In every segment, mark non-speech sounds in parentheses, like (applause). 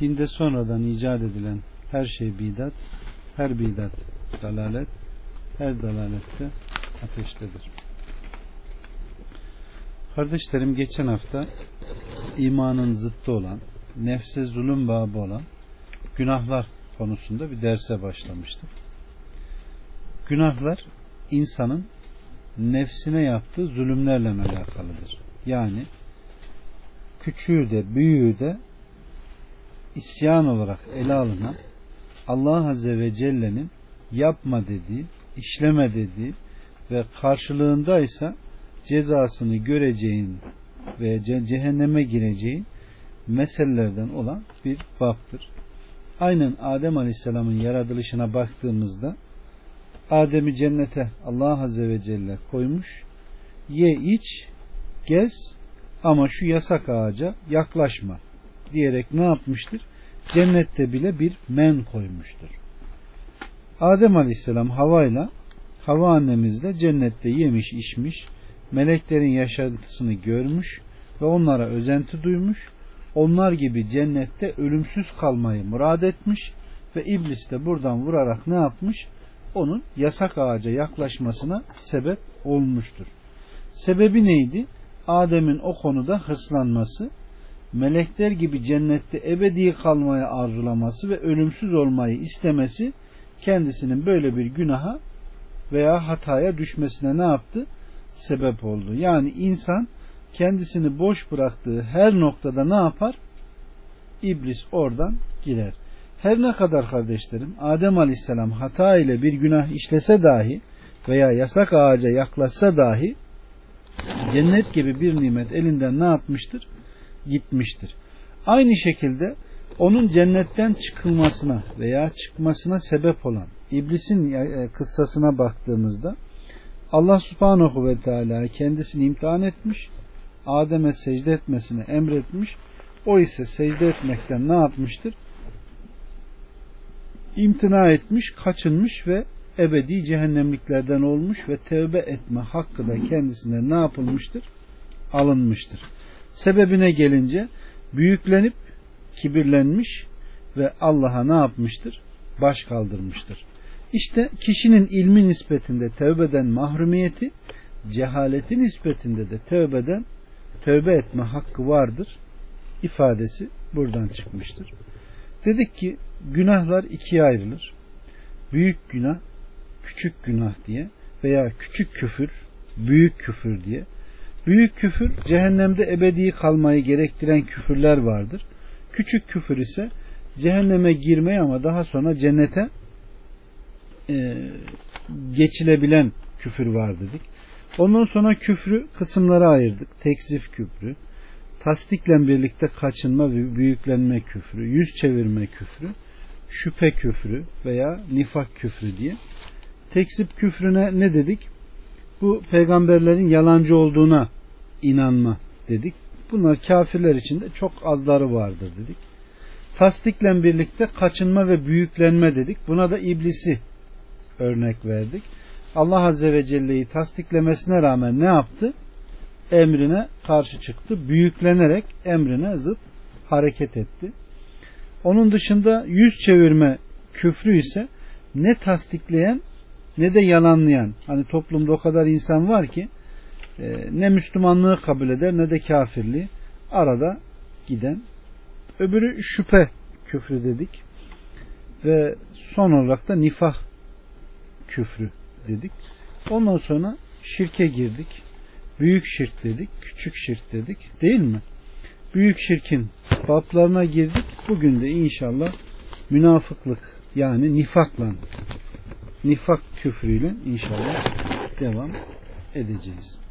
Dinde sonradan icat edilen her şey bidat, her bidat dalalet, her dalalette ateştedir. Kardeşlerim geçen hafta imanın zıttı olan, nefse zulüm babı olan günahlar konusunda bir derse başlamıştık. Günahlar insanın nefsine yaptığı zulümlerle alakalıdır. Yani küçüğü de büyüğü de isyan olarak ele alınan Allah Azze ve Celle'nin yapma dediği, işleme dediği ve karşılığında ise cezasını göreceğin ve cehenneme gireceğin meselelerden olan bir baptır. Aynen Adem Aleyhisselam'ın yaratılışına baktığımızda Adem'i cennete Allah Azze ve Celle koymuş. Ye iç, gez ama şu yasak ağaca yaklaşma diyerek ne yapmıştır? Cennette bile bir men koymuştur. Adem Aleyhisselam havayla Hava annemiz de cennette yemiş içmiş, meleklerin yaşantısını görmüş ve onlara özenti duymuş. Onlar gibi cennette ölümsüz kalmayı murad etmiş ve iblis de buradan vurarak ne yapmış? Onun yasak ağaca yaklaşmasına sebep olmuştur. Sebebi neydi? Adem'in o konuda hırslanması, melekler gibi cennette ebedi kalmayı arzulaması ve ölümsüz olmayı istemesi kendisinin böyle bir günaha veya hataya düşmesine ne yaptı? Sebep oldu. Yani insan kendisini boş bıraktığı her noktada ne yapar? İblis oradan girer. Her ne kadar kardeşlerim Adem Aleyhisselam hata ile bir günah işlese dahi veya yasak ağaca yaklaşsa dahi cennet gibi bir nimet elinden ne yapmıştır? Gitmiştir. Aynı şekilde onun cennetten çıkılmasına veya çıkmasına sebep olan iblisin e, kıssasına baktığımızda Allah subhanahu ve teala kendisini imtihan etmiş Adem'e secde etmesini emretmiş o ise secde etmekten ne yapmıştır? İmtina etmiş, kaçınmış ve ebedi cehennemliklerden olmuş ve tevbe etme hakkı da kendisine ne yapılmıştır? Alınmıştır. Sebebine gelince büyüklenip kibirlenmiş ve Allah'a ne yapmıştır? Baş kaldırmıştır. İşte kişinin ilmi nispetinde tövbeden mahrumiyeti, cehaleti nispetinde de tövbeden tövbe etme hakkı vardır ifadesi buradan çıkmıştır. Dedik ki günahlar ikiye ayrılır. Büyük günah, küçük günah diye veya küçük küfür, büyük küfür diye. Büyük küfür cehennemde ebedi kalmayı gerektiren küfürler vardır. Küçük küfür ise cehenneme girmeyi ama daha sonra cennete e, geçilebilen küfür var dedik. Ondan sonra küfrü kısımlara ayırdık. Tekzif küfrü, tasdikle birlikte kaçınma ve büyüklenme küfrü, yüz çevirme küfrü, şüphe küfrü veya nifak küfrü diye. Tekzip küfrüne ne dedik? Bu peygamberlerin yalancı olduğuna inanma dedik. Bunlar kafirler içinde çok azları vardır dedik. Tasdikle birlikte kaçınma ve büyüklenme dedik. Buna da iblisi örnek verdik. Allah Azze ve Celle'yi tasdiklemesine rağmen ne yaptı? Emrine karşı çıktı. Büyüklenerek emrine zıt hareket etti. Onun dışında yüz çevirme küfrü ise ne tasdikleyen ne de yalanlayan. Hani toplumda o kadar insan var ki ne Müslümanlığı kabul eder ne de kafirliği arada giden. Öbürü şüphe küfrü dedik. Ve son olarak da nifah küfrü dedik. Ondan sonra şirke girdik. Büyük şirk dedik, küçük şirk dedik. Değil mi? Büyük şirkin bablarına girdik. Bugün de inşallah münafıklık yani nifakla nifak küfrüyle inşallah devam edeceğiz.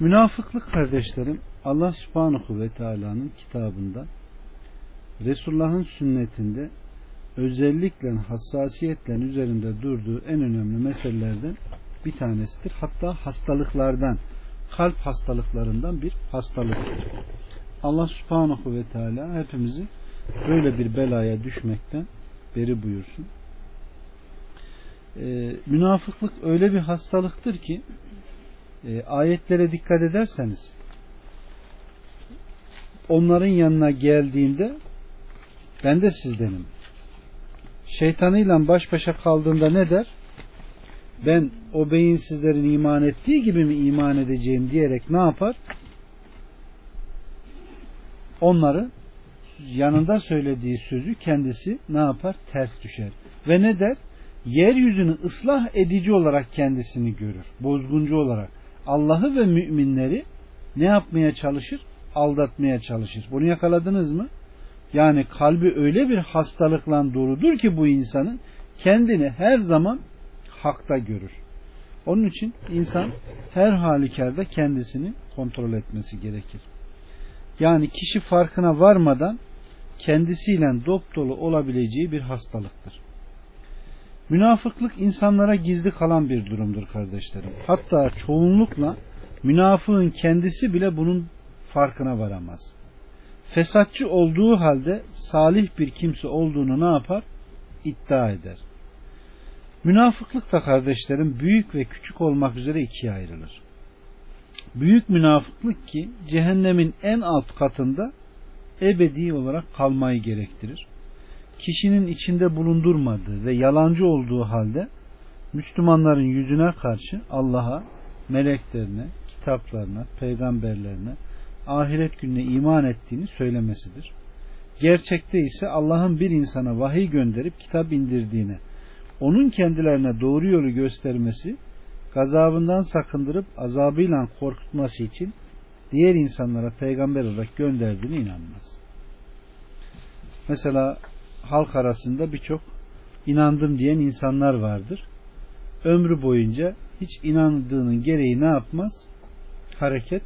Münafıklık kardeşlerim Allah subhanahu ve teala'nın kitabında Resulullah'ın sünnetinde özellikle hassasiyetle üzerinde durduğu en önemli meselelerden bir tanesidir. Hatta hastalıklardan, kalp hastalıklarından bir hastalıktır. Allah subhanahu ve teala hepimizi böyle bir belaya düşmekten beri buyursun. Ee, münafıklık öyle bir hastalıktır ki e, ayetlere dikkat ederseniz onların yanına geldiğinde ben de sizdenim. Şeytanıyla baş başa kaldığında ne der? Ben o beyinsizlerin iman ettiği gibi mi iman edeceğim diyerek ne yapar? Onları yanında söylediği sözü kendisi ne yapar? Ters düşer. Ve ne der? Yeryüzünü ıslah edici olarak kendisini görür. Bozguncu olarak. Allah'ı ve müminleri ne yapmaya çalışır? Aldatmaya çalışır. Bunu yakaladınız mı? Yani kalbi öyle bir hastalıkla doludur ki bu insanın kendini her zaman hakta görür. Onun için insan her halükarda kendisini kontrol etmesi gerekir. Yani kişi farkına varmadan kendisiyle dop dolu olabileceği bir hastalıktır. Münafıklık insanlara gizli kalan bir durumdur kardeşlerim. Hatta çoğunlukla münafığın kendisi bile bunun farkına varamaz. Fesatçı olduğu halde salih bir kimse olduğunu ne yapar? İddia eder. Münafıklık da kardeşlerim büyük ve küçük olmak üzere ikiye ayrılır. Büyük münafıklık ki cehennemin en alt katında ebedi olarak kalmayı gerektirir. Kişinin içinde bulundurmadığı ve yalancı olduğu halde Müslümanların yüzüne karşı Allah'a, meleklerine, kitaplarına, peygamberlerine, ahiret gününe iman ettiğini söylemesidir. Gerçekte ise Allah'ın bir insana vahiy gönderip kitap indirdiğine, onun kendilerine doğru yolu göstermesi, gazabından sakındırıp azabıyla korkutması için diğer insanlara peygamber olarak gönderdiğine inanmaz. Mesela halk arasında birçok inandım diyen insanlar vardır. Ömrü boyunca hiç inandığının gereği ne yapmaz? Hareket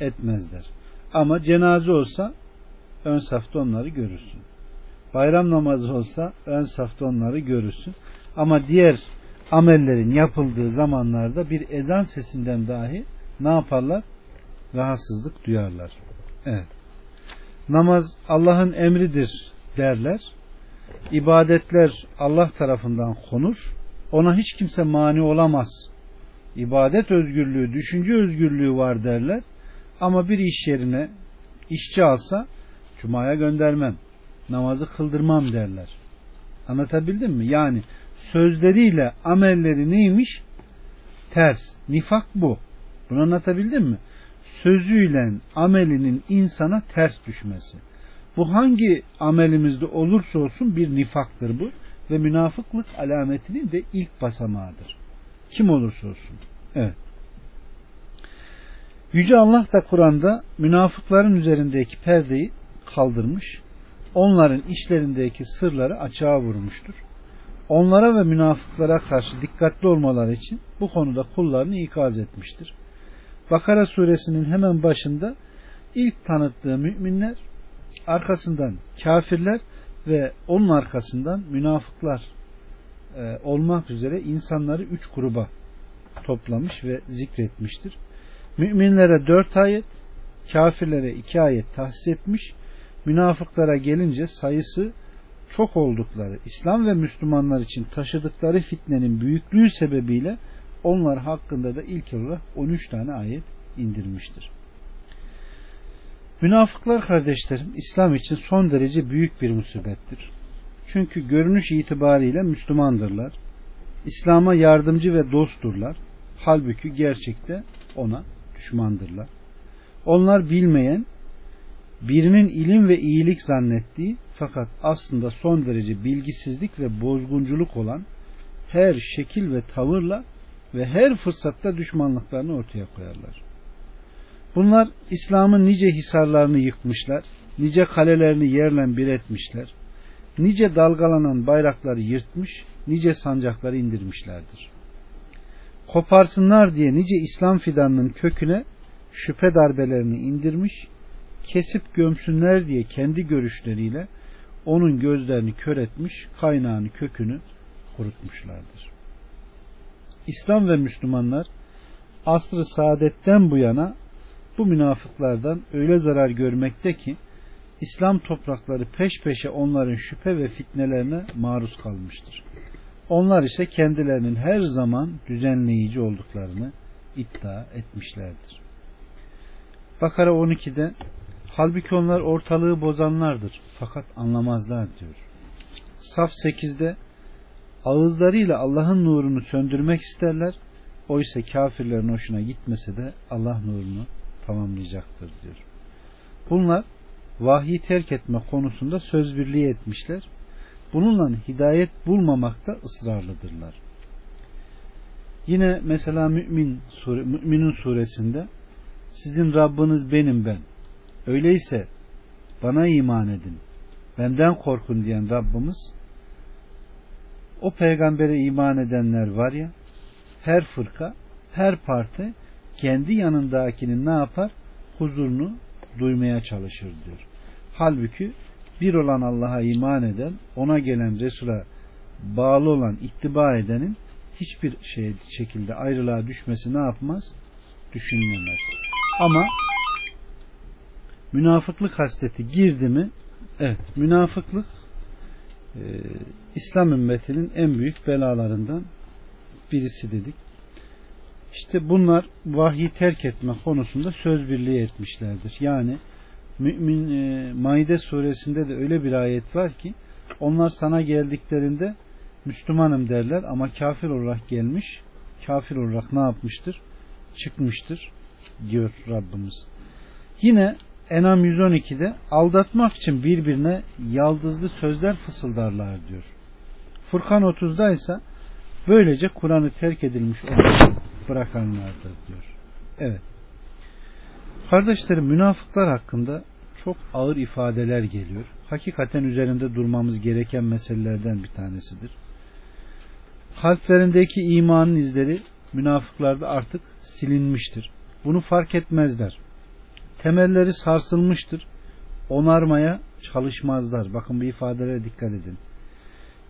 etmezler. Ama cenaze olsa ön safta onları görürsün. Bayram namazı olsa ön safta onları görürsün. Ama diğer amellerin yapıldığı zamanlarda bir ezan sesinden dahi ne yaparlar? Rahatsızlık duyarlar. Evet. Namaz Allah'ın emridir derler. İbadetler Allah tarafından konur. Ona hiç kimse mani olamaz. İbadet özgürlüğü, düşünce özgürlüğü var derler. Ama bir iş yerine işçi alsa cumaya göndermem. Namazı kıldırmam derler. Anlatabildim mi? Yani sözleriyle amelleri neymiş? Ters. Nifak bu. Bunu anlatabildim mi? Sözüyle amelinin insana ters düşmesi. Bu hangi amelimizde olursa olsun bir nifaktır bu ve münafıklık alametinin de ilk basamağıdır. Kim olursa olsun. Evet. Yüce Allah da Kur'an'da münafıkların üzerindeki perdeyi kaldırmış, onların işlerindeki sırları açığa vurmuştur. Onlara ve münafıklara karşı dikkatli olmaları için bu konuda kullarını ikaz etmiştir. Bakara suresinin hemen başında ilk tanıttığı müminler, arkasından kafirler ve onun arkasından münafıklar e, olmak üzere insanları üç gruba toplamış ve zikretmiştir. Müminlere dört ayet, kafirlere iki ayet tahsis etmiş, münafıklara gelince sayısı çok oldukları, İslam ve Müslümanlar için taşıdıkları fitnenin büyüklüğü sebebiyle onlar hakkında da ilk olarak 13 tane ayet indirmiştir. Münafıklar kardeşlerim İslam için son derece büyük bir musibettir. Çünkü görünüş itibariyle Müslümandırlar. İslam'a yardımcı ve dostturlar. Halbuki gerçekte ona düşmandırlar. Onlar bilmeyen, birinin ilim ve iyilik zannettiği fakat aslında son derece bilgisizlik ve bozgunculuk olan her şekil ve tavırla ve her fırsatta düşmanlıklarını ortaya koyarlar. Bunlar İslam'ın nice hisarlarını yıkmışlar, nice kalelerini yerle bir etmişler, nice dalgalanan bayrakları yırtmış, nice sancakları indirmişlerdir. Koparsınlar diye nice İslam fidanının köküne şüphe darbelerini indirmiş, kesip gömsünler diye kendi görüşleriyle onun gözlerini kör etmiş, kaynağını, kökünü kurutmuşlardır. İslam ve Müslümanlar asrı saadetten bu yana bu münafıklardan öyle zarar görmekte ki İslam toprakları peş peşe onların şüphe ve fitnelerine maruz kalmıştır. Onlar ise kendilerinin her zaman düzenleyici olduklarını iddia etmişlerdir. Bakara 12'de halbuki onlar ortalığı bozanlardır fakat anlamazlar diyor. Saf 8'de ağızlarıyla Allah'ın nurunu söndürmek isterler oysa kafirlerin hoşuna gitmese de Allah nurunu tamamlayacaktır diyor. Bunlar vahyi terk etme konusunda söz birliği etmişler. Bununla hidayet bulmamakta ısrarlıdırlar. Yine mesela Mümin sure, Müminun suresinde sizin Rabbiniz benim ben. Öyleyse bana iman edin. Benden korkun diyen Rabbimiz o peygambere iman edenler var ya her fırka, her parti kendi yanındakinin ne yapar? Huzurunu duymaya çalışır diyor. Halbuki bir olan Allah'a iman eden, ona gelen Resul'a bağlı olan, ittiba edenin hiçbir şey, şekilde ayrılığa düşmesi ne yapmaz? Düşünülemez. Ama münafıklık hasleti girdi mi? Evet, münafıklık e, İslam ümmetinin en büyük belalarından birisi dedik. İşte bunlar vahyi terk etme konusunda söz birliği etmişlerdir. Yani Mümin e, Maide suresinde de öyle bir ayet var ki onlar sana geldiklerinde Müslümanım derler ama kafir olarak gelmiş kafir olarak ne yapmıştır? Çıkmıştır diyor Rabbimiz. Yine Enam 112'de aldatmak için birbirine yaldızlı sözler fısıldarlar diyor. Furkan 30'da ise böylece Kur'an'ı terk edilmiş olarak bırakanlardır diyor. Evet. Kardeşlerim münafıklar hakkında çok ağır ifadeler geliyor. Hakikaten üzerinde durmamız gereken meselelerden bir tanesidir. Kalplerindeki imanın izleri münafıklarda artık silinmiştir. Bunu fark etmezler. Temelleri sarsılmıştır. Onarmaya çalışmazlar. Bakın bu ifadelere dikkat edin.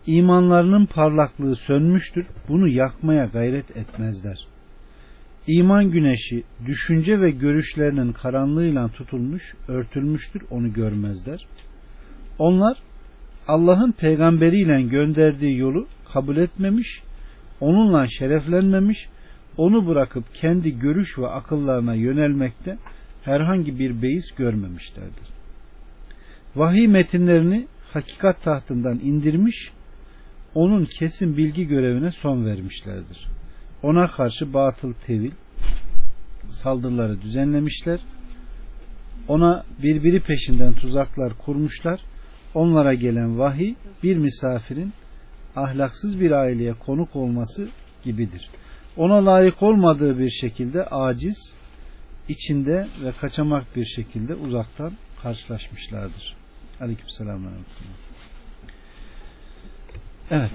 İmanlarının parlaklığı sönmüştür. Bunu yakmaya gayret etmezler. İman güneşi düşünce ve görüşlerinin karanlığıyla tutulmuş, örtülmüştür, onu görmezler. Onlar Allah'ın peygamberiyle gönderdiği yolu kabul etmemiş, onunla şereflenmemiş, onu bırakıp kendi görüş ve akıllarına yönelmekte herhangi bir beis görmemişlerdir. Vahiy metinlerini hakikat tahtından indirmiş, onun kesin bilgi görevine son vermişlerdir ona karşı batıl tevil saldırıları düzenlemişler. Ona birbiri peşinden tuzaklar kurmuşlar. Onlara gelen vahiy bir misafirin ahlaksız bir aileye konuk olması gibidir. Ona layık olmadığı bir şekilde aciz, içinde ve kaçamak bir şekilde uzaktan karşılaşmışlardır. Aleykümselam. Evet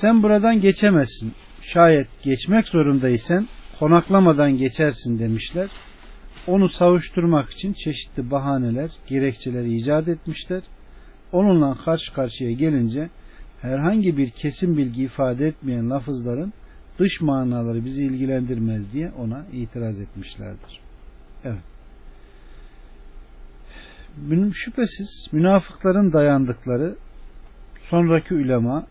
sen buradan geçemezsin. Şayet geçmek zorundaysan konaklamadan geçersin demişler. Onu savuşturmak için çeşitli bahaneler, gerekçeler icat etmişler. Onunla karşı karşıya gelince herhangi bir kesin bilgi ifade etmeyen lafızların dış manaları bizi ilgilendirmez diye ona itiraz etmişlerdir. Evet. Şüphesiz münafıkların dayandıkları sonraki ulema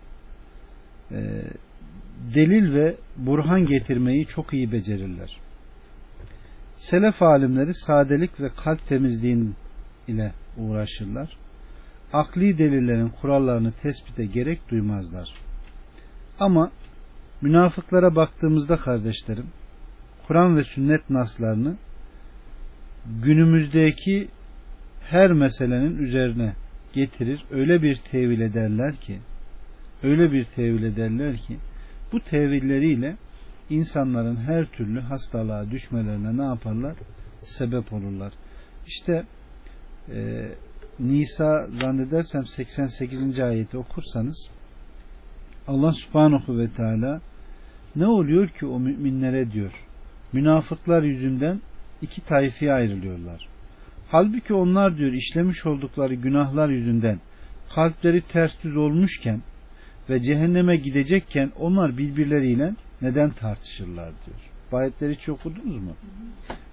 delil ve burhan getirmeyi çok iyi becerirler. Selef alimleri sadelik ve kalp temizliğin ile uğraşırlar. Akli delillerin kurallarını tespite gerek duymazlar. Ama münafıklara baktığımızda kardeşlerim, Kur'an ve sünnet naslarını günümüzdeki her meselenin üzerine getirir, öyle bir tevil ederler ki öyle bir tevil ederler ki bu tevilleriyle insanların her türlü hastalığa düşmelerine ne yaparlar? Sebep olurlar. İşte e, Nisa zannedersem 88. ayeti okursanız Allah subhanahu ve teala ne oluyor ki o müminlere diyor münafıklar yüzünden iki tayfiye ayrılıyorlar. Halbuki onlar diyor işlemiş oldukları günahlar yüzünden kalpleri ters düz olmuşken ve cehenneme gidecekken onlar birbirleriyle neden tartışırlar diyor. Bu ayetleri hiç okudunuz mu?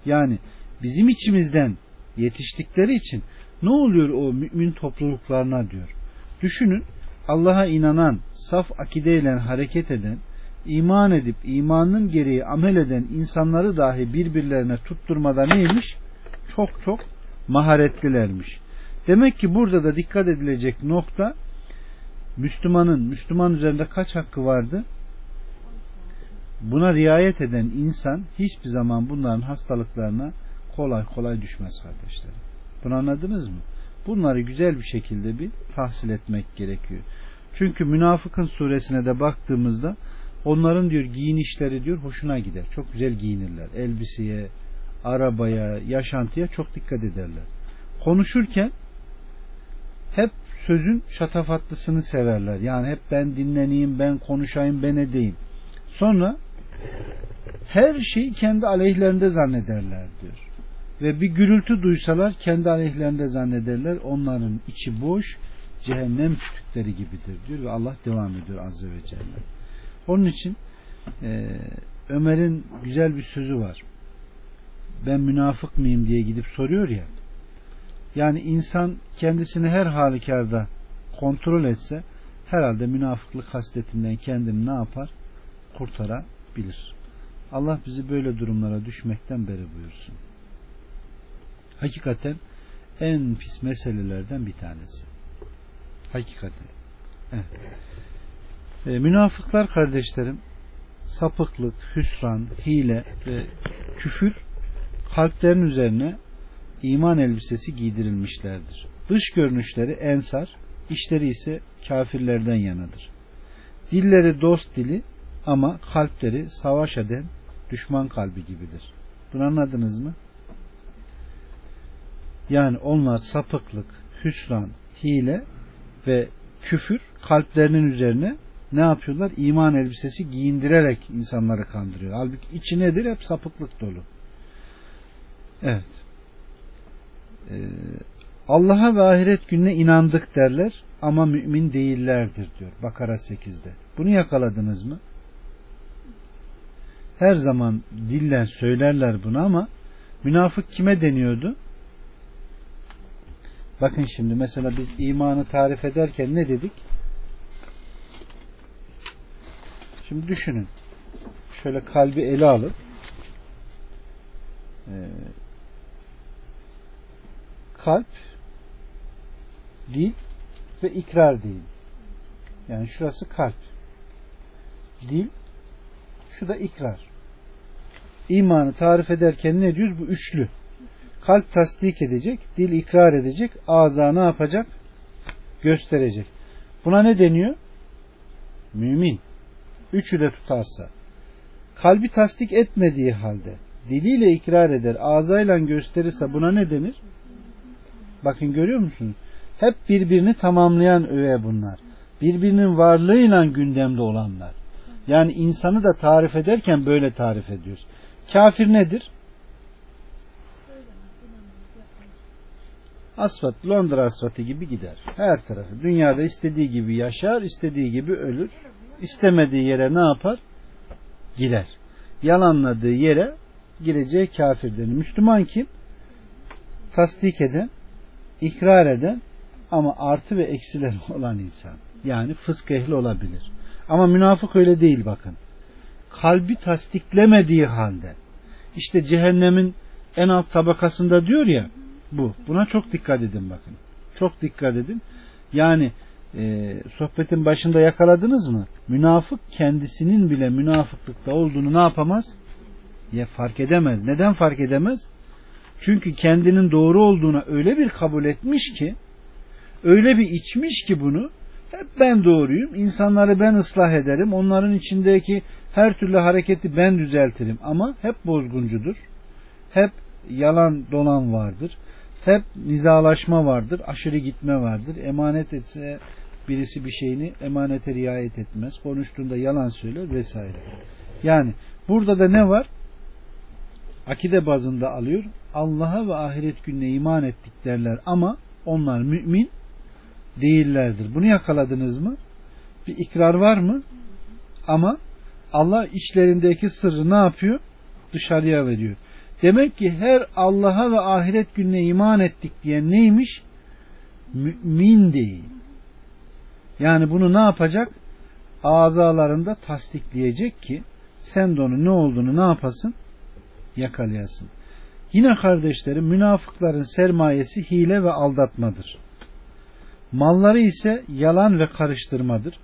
Yani bizim içimizden yetiştikleri için ne oluyor o mümin topluluklarına diyor. Düşünün Allah'a inanan, saf akideyle hareket eden, iman edip imanın gereği amel eden insanları dahi birbirlerine tutturmada neymiş? Çok çok maharetlilermiş. Demek ki burada da dikkat edilecek nokta Müslümanın Müslüman üzerinde kaç hakkı vardı? Buna riayet eden insan hiçbir zaman bunların hastalıklarına kolay kolay düşmez kardeşlerim. Bunu anladınız mı? Bunları güzel bir şekilde bir tahsil etmek gerekiyor. Çünkü münafıkın suresine de baktığımızda onların diyor giyinişleri diyor hoşuna gider. Çok güzel giyinirler. Elbiseye, arabaya, yaşantıya çok dikkat ederler. Konuşurken hep sözün şatafatlısını severler. Yani hep ben dinleneyim, ben konuşayım, ben edeyim. Sonra her şeyi kendi aleyhlerinde zannederler diyor. Ve bir gürültü duysalar kendi aleyhlerinde zannederler. Onların içi boş, cehennem kütükleri gibidir diyor ve Allah devam ediyor Azze ve Celle. Onun için e, Ömer'in güzel bir sözü var. Ben münafık mıyım diye gidip soruyor ya. Yani insan kendisini her halükarda kontrol etse herhalde münafıklık hasletinden kendini ne yapar? Kurtarabilir. Allah bizi böyle durumlara düşmekten beri buyursun. Hakikaten en pis meselelerden bir tanesi. Hakikaten. Evet. E, münafıklar kardeşlerim sapıklık, hüsran, hile ve küfür kalplerin üzerine iman elbisesi giydirilmişlerdir. Dış görünüşleri ensar, işleri ise kafirlerden yanadır. Dilleri dost dili ama kalpleri savaş eden düşman kalbi gibidir. Bunu anladınız mı? Yani onlar sapıklık, hüsran, hile ve küfür kalplerinin üzerine ne yapıyorlar? İman elbisesi giyindirerek insanları kandırıyor. Halbuki içi nedir? Hep sapıklık dolu. Evet. Ee, Allah'a ve ahiret gününe inandık derler ama mümin değillerdir diyor Bakara 8'de. Bunu yakaladınız mı? Her zaman dillen söylerler bunu ama münafık kime deniyordu? Bakın şimdi mesela biz imanı tarif ederken ne dedik? Şimdi düşünün. Şöyle kalbi ele alıp e, kalp dil ve ikrar değil. Yani şurası kalp. Dil şu da ikrar. İmanı tarif ederken ne diyoruz? Bu üçlü. Kalp tasdik edecek, dil ikrar edecek, ağza ne yapacak? Gösterecek. Buna ne deniyor? Mümin. Üçü de tutarsa. Kalbi tasdik etmediği halde diliyle ikrar eder, ağzayla gösterirse buna ne denir? Bakın görüyor musunuz? Hep birbirini tamamlayan öğe bunlar. Birbirinin varlığıyla gündemde olanlar. Yani insanı da tarif ederken böyle tarif ediyoruz. Kafir nedir? Asfalt, Londra asfaltı gibi gider. Her tarafı. Dünyada istediği gibi yaşar, istediği gibi ölür. İstemediği yere ne yapar? Gider. Yalanladığı yere gireceği kafir denir. Müslüman kim? Tasdik eden, ikrar eden ama artı ve eksiler (laughs) olan insan. Yani fısk ehli olabilir. Ama münafık öyle değil bakın. Kalbi tasdiklemediği halde işte cehennemin en alt tabakasında diyor ya bu. Buna çok dikkat edin bakın. Çok dikkat edin. Yani e, sohbetin başında yakaladınız mı? Münafık kendisinin bile münafıklıkta olduğunu ne yapamaz? Ya fark edemez. Neden fark edemez? Çünkü kendinin doğru olduğuna öyle bir kabul etmiş ki öyle bir içmiş ki bunu hep ben doğruyum. insanları ben ıslah ederim. Onların içindeki her türlü hareketi ben düzeltirim. Ama hep bozguncudur. Hep yalan dolan vardır. Hep nizalaşma vardır. Aşırı gitme vardır. Emanet etse birisi bir şeyini emanete riayet etmez. Konuştuğunda yalan söyler vesaire. Yani burada da ne var? Akide bazında alıyor. Allah'a ve ahiret gününe iman ettik derler ama onlar mümin değillerdir. Bunu yakaladınız mı? Bir ikrar var mı? Ama Allah içlerindeki sırrı ne yapıyor? Dışarıya veriyor. Demek ki her Allah'a ve ahiret gününe iman ettik diyen neymiş? Mümin değil. Yani bunu ne yapacak? Azalarında tasdikleyecek ki sen de onun ne olduğunu ne yapasın? Yakalayasın. Yine kardeşlerim münafıkların sermayesi hile ve aldatmadır. Malları ise yalan ve karıştırmadır.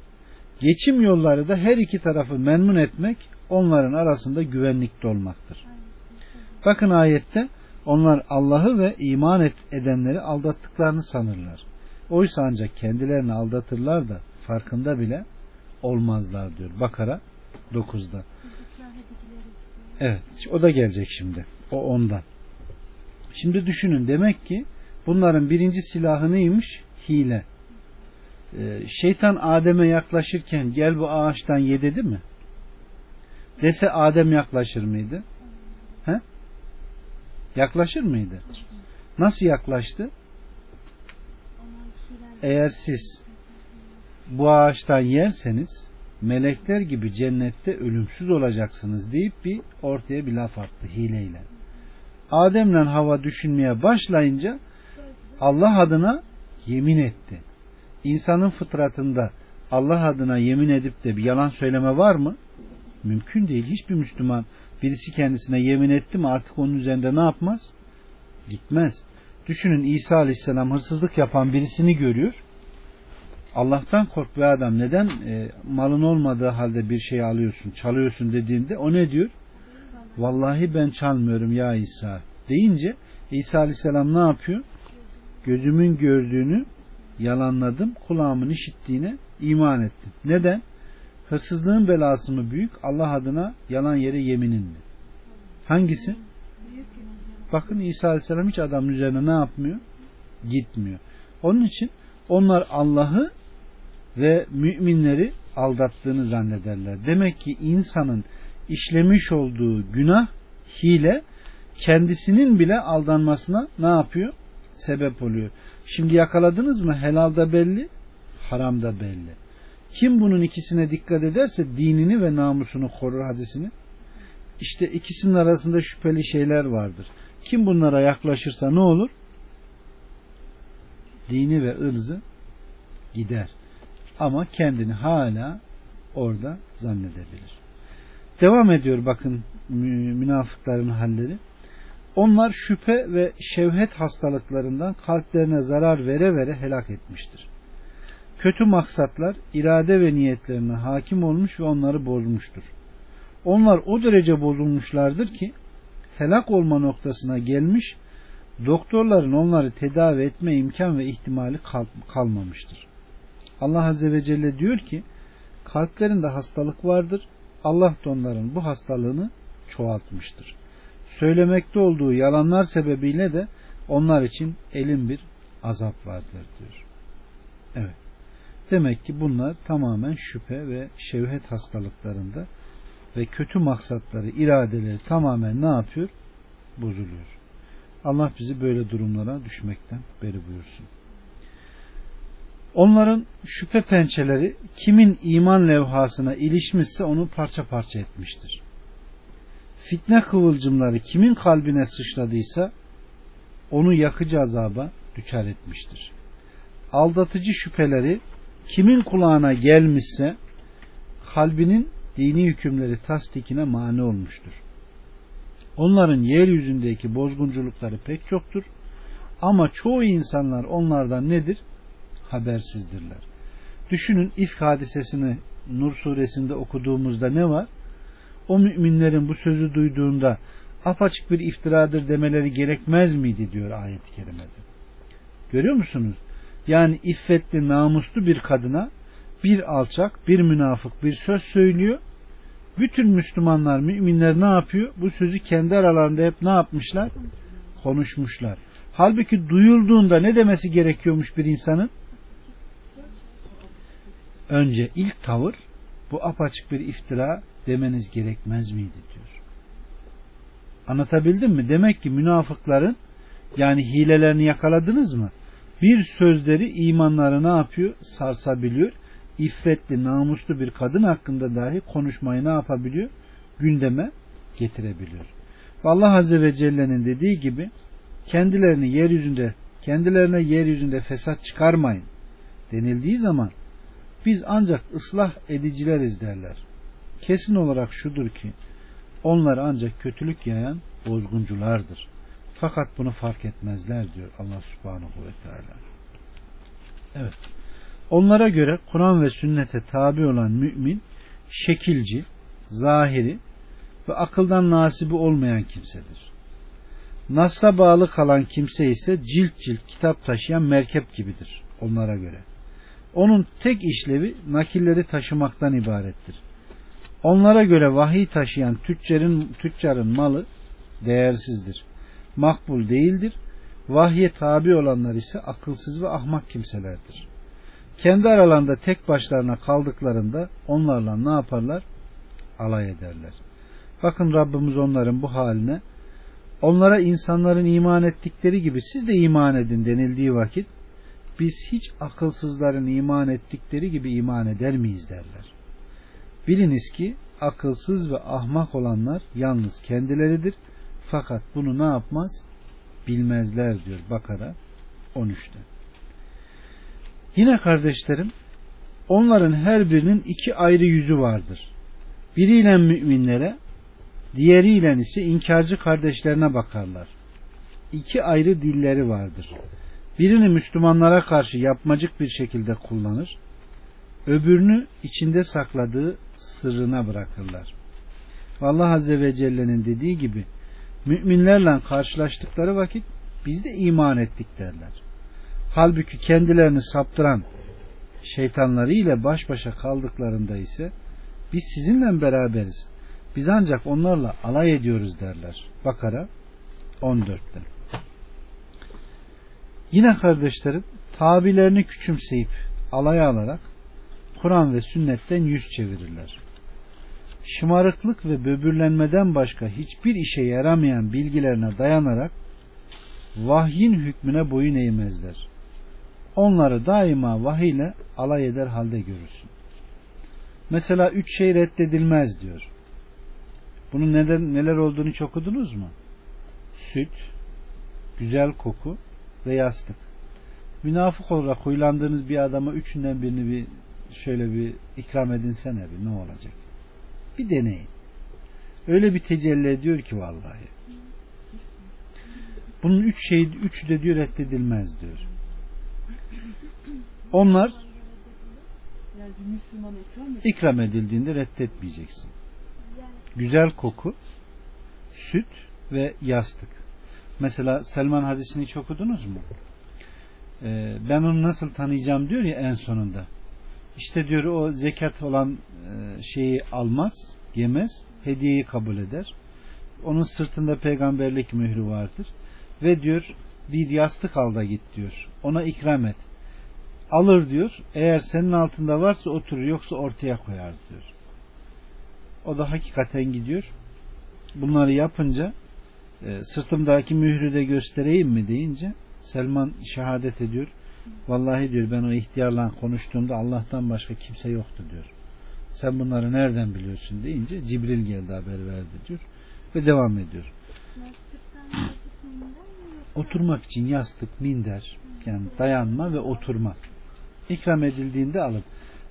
Geçim yolları da her iki tarafı memnun etmek, onların arasında güvenlikte olmaktır. Bakın ayette onlar Allah'ı ve iman et, edenleri aldattıklarını sanırlar. Oysa ancak kendilerini aldatırlar da farkında bile olmazlar diyor. Bakara 9'da. Evet o da gelecek şimdi. O ondan. Şimdi düşünün demek ki bunların birinci silahı neymiş? Hile. Ee, şeytan Adem'e yaklaşırken gel bu ağaçtan ye dedi mi? Dese Adem yaklaşır mıydı? He? Yaklaşır mıydı? Nasıl yaklaştı? Eğer siz bu ağaçtan yerseniz melekler gibi cennette ölümsüz olacaksınız deyip bir ortaya bir laf attı hileyle. Adem'le hava düşünmeye başlayınca Allah adına yemin etti. İnsanın fıtratında Allah adına yemin edip de bir yalan söyleme var mı? Mümkün değil. Hiçbir Müslüman birisi kendisine yemin etti mi artık onun üzerinde ne yapmaz? Gitmez. Düşünün İsa Aleyhisselam hırsızlık yapan birisini görüyor. Allah'tan kork be adam neden e, malın olmadığı halde bir şey alıyorsun, çalıyorsun dediğinde o ne diyor? Vallahi ben çalmıyorum ya İsa deyince İsa Aleyhisselam ne yapıyor? Gözümün gördüğünü yalanladım, kulağımın işittiğine iman ettim. Neden? Hırsızlığın belası mı büyük? Allah adına yalan yere yeminin mi? Hangisi? Bakın İsa Aleyhisselam hiç adamın üzerine ne yapmıyor? Gitmiyor. Onun için onlar Allah'ı ve müminleri aldattığını zannederler. Demek ki insanın işlemiş olduğu günah, hile kendisinin bile aldanmasına ne yapıyor? Sebep oluyor. Şimdi yakaladınız mı? Helal da belli, haram da belli. Kim bunun ikisine dikkat ederse dinini ve namusunu korur hadisini. İşte ikisinin arasında şüpheli şeyler vardır. Kim bunlara yaklaşırsa ne olur? Dini ve ırzı gider. Ama kendini hala orada zannedebilir. Devam ediyor bakın münafıkların halleri. Onlar şüphe ve şevhet hastalıklarından kalplerine zarar vere vere helak etmiştir. Kötü maksatlar irade ve niyetlerine hakim olmuş ve onları bozmuştur. Onlar o derece bozulmuşlardır ki helak olma noktasına gelmiş, doktorların onları tedavi etme imkan ve ihtimali kal kalmamıştır. Allah Azze ve Celle diyor ki, kalplerinde hastalık vardır, Allah da onların bu hastalığını çoğaltmıştır. Söylemekte olduğu yalanlar sebebiyle de onlar için elin bir azap vardır diyor. Evet. Demek ki bunlar tamamen şüphe ve şevhet hastalıklarında ve kötü maksatları, iradeleri tamamen ne yapıyor? Bozuluyor. Allah bizi böyle durumlara düşmekten beri buyursun. Onların şüphe pençeleri kimin iman levhasına ilişmişse onu parça parça etmiştir. Fitne kıvılcımları kimin kalbine sıçradıysa onu yakıcı azaba düçar etmiştir. Aldatıcı şüpheleri kimin kulağına gelmişse kalbinin dini hükümleri tasdikine mani olmuştur. Onların yeryüzündeki bozgunculukları pek çoktur. Ama çoğu insanlar onlardan nedir? Habersizdirler. Düşünün ifk hadisesini Nur suresinde okuduğumuzda ne var? O müminlerin bu sözü duyduğunda apaçık bir iftiradır demeleri gerekmez miydi diyor ayet-i kerimede. Görüyor musunuz? Yani iffetli, namuslu bir kadına bir alçak, bir münafık bir söz söylüyor. Bütün Müslümanlar, müminler ne yapıyor? Bu sözü kendi aralarında hep ne yapmışlar? Konuşmuşlar. Halbuki duyulduğunda ne demesi gerekiyormuş bir insanın? Önce ilk tavır bu apaçık bir iftira demeniz gerekmez miydi diyor. Anlatabildim mi? Demek ki münafıkların yani hilelerini yakaladınız mı? Bir sözleri imanları ne yapıyor? Sarsabiliyor. İffetli, namuslu bir kadın hakkında dahi konuşmayı ne yapabiliyor? Gündeme getirebiliyor. Ve Allah Azze ve Celle'nin dediği gibi kendilerini yeryüzünde kendilerine yeryüzünde fesat çıkarmayın denildiği zaman biz ancak ıslah edicileriz derler. Kesin olarak şudur ki onlar ancak kötülük yayan bozgunculardır. Fakat bunu fark etmezler diyor Allah subhanahu ve teala. Evet. Onlara göre Kur'an ve sünnete tabi olan mümin şekilci, zahiri ve akıldan nasibi olmayan kimsedir. Nas'a bağlı kalan kimse ise cilt cilt kitap taşıyan merkep gibidir onlara göre. Onun tek işlevi nakilleri taşımaktan ibarettir. Onlara göre vahiy taşıyan tüccarın, tüccarın malı değersizdir. Makbul değildir. Vahye tabi olanlar ise akılsız ve ahmak kimselerdir. Kendi aralarında tek başlarına kaldıklarında onlarla ne yaparlar? Alay ederler. Bakın Rabbimiz onların bu haline onlara insanların iman ettikleri gibi siz de iman edin denildiği vakit biz hiç akılsızların iman ettikleri gibi iman eder miyiz derler. Biliniz ki akılsız ve ahmak olanlar yalnız kendileridir. Fakat bunu ne yapmaz? Bilmezler diyor Bakara 13'te. Yine kardeşlerim onların her birinin iki ayrı yüzü vardır. Biriyle müminlere diğeriyle ise inkarcı kardeşlerine bakarlar. İki ayrı dilleri vardır. Birini Müslümanlara karşı yapmacık bir şekilde kullanır, öbürünü içinde sakladığı sırrına bırakırlar. Allah Azze ve Celle'nin dediği gibi müminlerle karşılaştıkları vakit biz de iman ettik derler. Halbuki kendilerini saptıran şeytanları ile baş başa kaldıklarında ise biz sizinle beraberiz. Biz ancak onlarla alay ediyoruz derler. Bakara 14'te. Yine kardeşlerim tabilerini küçümseyip alaya alarak Kur'an ve sünnetten yüz çevirirler. Şımarıklık ve böbürlenmeden başka hiçbir işe yaramayan bilgilerine dayanarak vahyin hükmüne boyun eğmezler. Onları daima vahiyle alay eder halde görürsün. Mesela üç şey reddedilmez diyor. Bunun neden, neler olduğunu hiç okudunuz mu? Süt, güzel koku ve yastık. Münafık olarak huylandığınız bir adama üçünden birini bir şöyle bir ikram edinsene bir ne olacak? Bir deneyin. Öyle bir tecelli ediyor ki vallahi. Bunun üç şey, üçü de diyor reddedilmez diyor. Onlar ikram edildiğinde reddetmeyeceksin. Güzel koku, süt ve yastık. Mesela Selman hadisini hiç okudunuz mu? Ee, ben onu nasıl tanıyacağım diyor ya en sonunda. İşte diyor o zekat olan e, şeyi almaz, yemez, hediyeyi kabul eder. Onun sırtında peygamberlik mührü vardır. Ve diyor bir yastık al da git diyor. Ona ikram et. Alır diyor. Eğer senin altında varsa oturur yoksa ortaya koyar diyor. O da hakikaten gidiyor. Bunları yapınca e, sırtımdaki mührü de göstereyim mi deyince Selman şehadet ediyor. Vallahi diyor ben o ihtiyarla konuştuğumda Allah'tan başka kimse yoktu diyor. Sen bunları nereden biliyorsun deyince Cibril geldi haber verdi diyor. Ve devam ediyor. Oturmak için yastık, minder yani dayanma ve oturma ikram edildiğinde alın.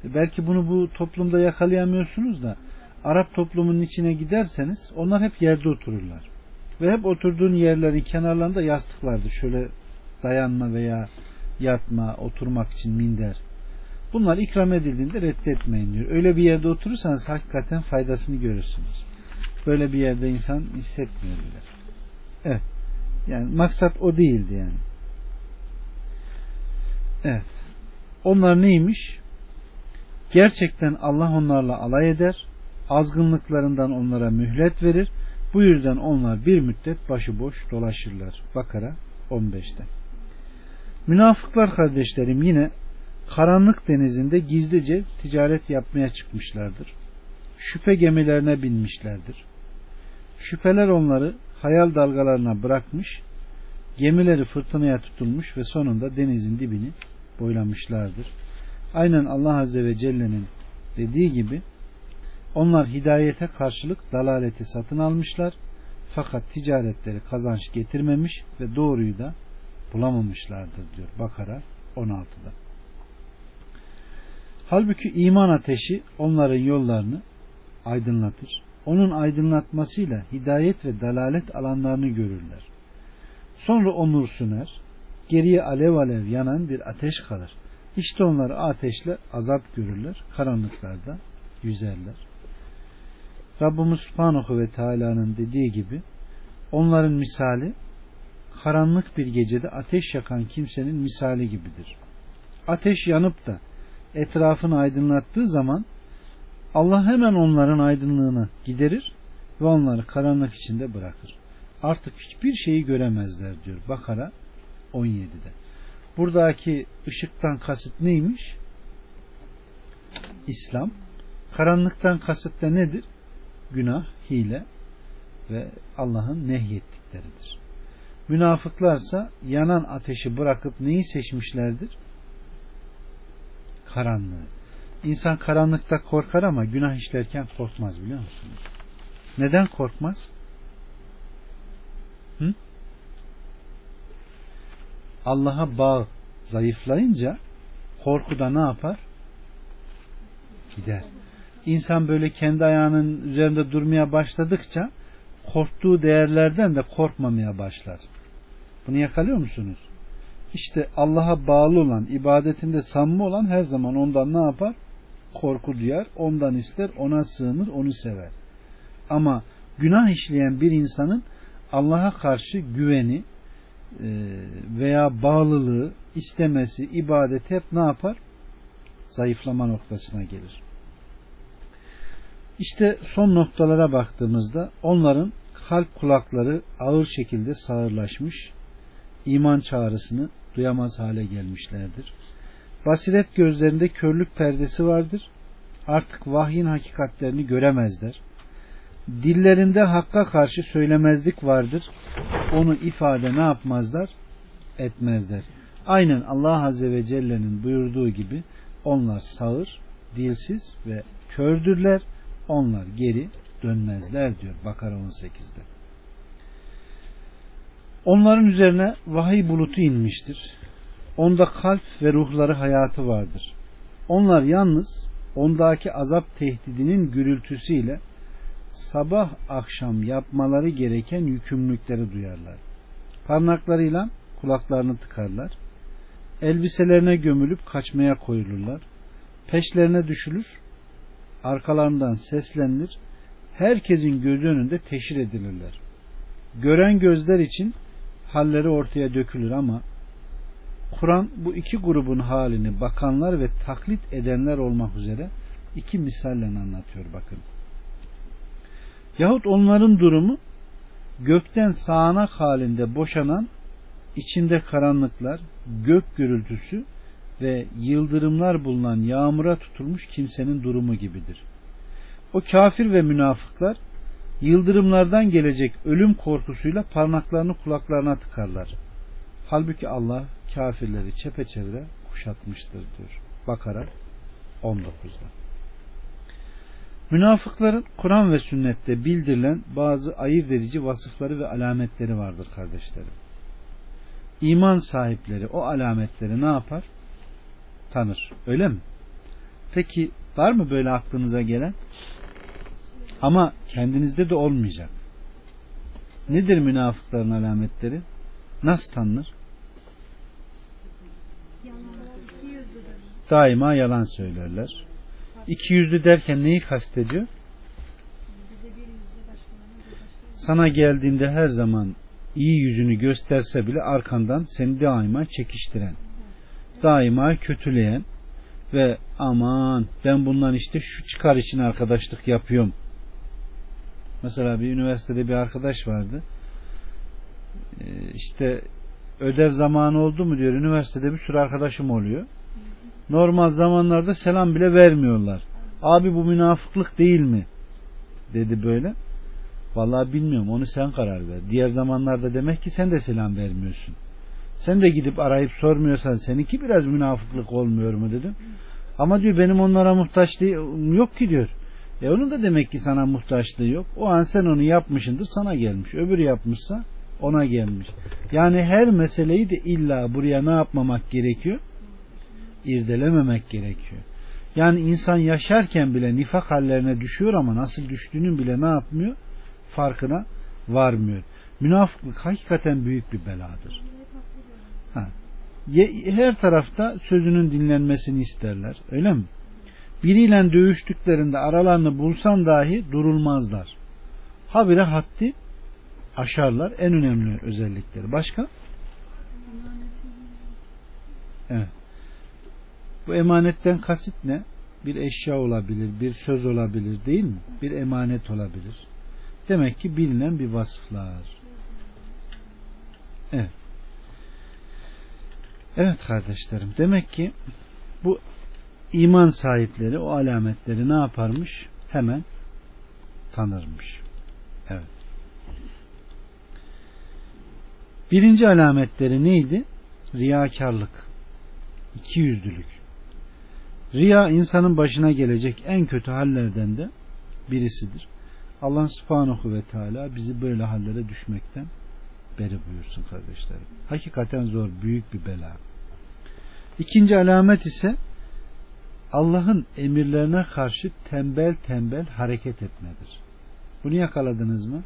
E, belki bunu bu toplumda yakalayamıyorsunuz da Arap toplumunun içine giderseniz onlar hep yerde otururlar. Ve hep oturduğun yerlerin kenarlarında yastık vardır. Şöyle dayanma veya yatma, oturmak için minder. Bunlar ikram edildiğinde reddetmeyin diyor. Öyle bir yerde oturursanız hakikaten faydasını görürsünüz. Böyle bir yerde insan hissetmiyor bile. Evet. Yani maksat o değildi yani. Evet. Onlar neymiş? Gerçekten Allah onlarla alay eder. Azgınlıklarından onlara mühlet verir. Bu yüzden onlar bir müddet başıboş dolaşırlar. Bakara 15'te. Münafıklar kardeşlerim yine karanlık denizinde gizlice ticaret yapmaya çıkmışlardır. Şüphe gemilerine binmişlerdir. Şüpheler onları hayal dalgalarına bırakmış, gemileri fırtınaya tutulmuş ve sonunda denizin dibini boylamışlardır. Aynen Allah Azze ve Celle'nin dediği gibi onlar hidayete karşılık dalaleti satın almışlar fakat ticaretleri kazanç getirmemiş ve doğruyu da bulamamışlardır diyor Bakara 16'da. Halbuki iman ateşi onların yollarını aydınlatır. Onun aydınlatmasıyla hidayet ve dalalet alanlarını görürler. Sonra o nur süner, geriye alev alev yanan bir ateş kalır. İşte onlar ateşle azap görürler, karanlıklarda yüzerler. Rabbimiz Subhanahu ve Teala'nın dediği gibi onların misali karanlık bir gecede ateş yakan kimsenin misali gibidir. Ateş yanıp da etrafını aydınlattığı zaman Allah hemen onların aydınlığını giderir ve onları karanlık içinde bırakır. Artık hiçbir şeyi göremezler diyor Bakara 17'de. Buradaki ışıktan kasıt neymiş? İslam. Karanlıktan kasıt da nedir? Günah, hile ve Allah'ın nehyettikleridir. Münafıklarsa yanan ateşi bırakıp neyi seçmişlerdir? Karanlığı. İnsan karanlıkta korkar ama günah işlerken korkmaz biliyor musunuz? Neden korkmaz? Allah'a bağ zayıflayınca korkuda ne yapar? Gider. İnsan böyle kendi ayağının üzerinde durmaya başladıkça korktuğu değerlerden de korkmamaya başlar. Bunu yakalıyor musunuz? İşte Allah'a bağlı olan, ibadetinde samimi olan her zaman ondan ne yapar? Korku duyar, ondan ister, ona sığınır, onu sever. Ama günah işleyen bir insanın Allah'a karşı güveni e, veya bağlılığı, istemesi, ibadeti hep ne yapar? Zayıflama noktasına gelir. İşte son noktalara baktığımızda onların kalp kulakları ağır şekilde sağırlaşmış, iman çağrısını duyamaz hale gelmişlerdir. Basiret gözlerinde körlük perdesi vardır. Artık vahyin hakikatlerini göremezler. Dillerinde hakka karşı söylemezlik vardır. Onu ifade ne yapmazlar? Etmezler. Aynen Allah Azze ve Celle'nin buyurduğu gibi onlar sağır, dilsiz ve kördürler. Onlar geri dönmezler diyor Bakara 18'de. Onların üzerine vahiy bulutu inmiştir. Onda kalp ve ruhları hayatı vardır. Onlar yalnız ondaki azap tehdidinin gürültüsüyle sabah akşam yapmaları gereken yükümlülükleri duyarlar. Parmaklarıyla kulaklarını tıkarlar. Elbiselerine gömülüp kaçmaya koyulurlar. Peşlerine düşülür. Arkalarından seslenilir. Herkesin gözü önünde teşhir edilirler. Gören gözler için halleri ortaya dökülür ama Kur'an bu iki grubun halini bakanlar ve taklit edenler olmak üzere iki misalle anlatıyor bakın. Yahut onların durumu gökten sağanak halinde boşanan içinde karanlıklar, gök gürültüsü ve yıldırımlar bulunan yağmura tutulmuş kimsenin durumu gibidir. O kafir ve münafıklar yıldırımlardan gelecek ölüm korkusuyla parmaklarını kulaklarına tıkarlar. Halbuki Allah kafirleri çepeçevre kuşatmıştır diyor. Bakara 19'da. Münafıkların Kur'an ve sünnette bildirilen bazı ayırt edici vasıfları ve alametleri vardır kardeşlerim. İman sahipleri o alametleri ne yapar? Tanır. Öyle mi? Peki var mı böyle aklınıza gelen? Ama kendinizde de olmayacak. Nedir münafıkların alametleri? Nasıl tanınır? Daima yalan söylerler. İki yüzlü derken neyi kastediyor? Sana geldiğinde her zaman iyi yüzünü gösterse bile arkandan seni daima çekiştiren, daima kötüleyen ve aman ben bundan işte şu çıkar için arkadaşlık yapıyorum Mesela bir üniversitede bir arkadaş vardı. Ee, işte ödev zamanı oldu mu diyor. Üniversitede bir sürü arkadaşım oluyor. Normal zamanlarda selam bile vermiyorlar. Abi bu münafıklık değil mi? Dedi böyle. Vallahi bilmiyorum onu sen karar ver. Diğer zamanlarda demek ki sen de selam vermiyorsun. Sen de gidip arayıp sormuyorsan seninki biraz münafıklık olmuyor mu dedim. Ama diyor benim onlara muhtaçlığım yok ki diyor. E onun da demek ki sana muhtaçlığı yok. O an sen onu yapmışındır sana gelmiş. Öbürü yapmışsa ona gelmiş. Yani her meseleyi de illa buraya ne yapmamak gerekiyor? İrdelememek gerekiyor. Yani insan yaşarken bile nifak hallerine düşüyor ama nasıl düştüğünün bile ne yapmıyor? Farkına varmıyor. Münafıklık hakikaten büyük bir beladır. Her tarafta sözünün dinlenmesini isterler. Öyle mi? Biriyle dövüştüklerinde aralarını bulsan dahi durulmazlar. Habire haddi aşarlar. En önemli özellikleri. Başka? Evet. Bu emanetten kasıt ne? Bir eşya olabilir, bir söz olabilir değil mi? Bir emanet olabilir. Demek ki bilinen bir vasıflar. Evet. Evet kardeşlerim. Demek ki bu iman sahipleri o alametleri ne yaparmış? Hemen tanırmış. Evet. Birinci alametleri neydi? Riyakarlık. İkiyüzlülük. Riya insanın başına gelecek en kötü hallerden de birisidir. Allah subhanahu ve teala bizi böyle hallere düşmekten beri buyursun kardeşlerim. Hakikaten zor, büyük bir bela. İkinci alamet ise Allah'ın emirlerine karşı tembel tembel hareket etmedir. Bunu yakaladınız mı?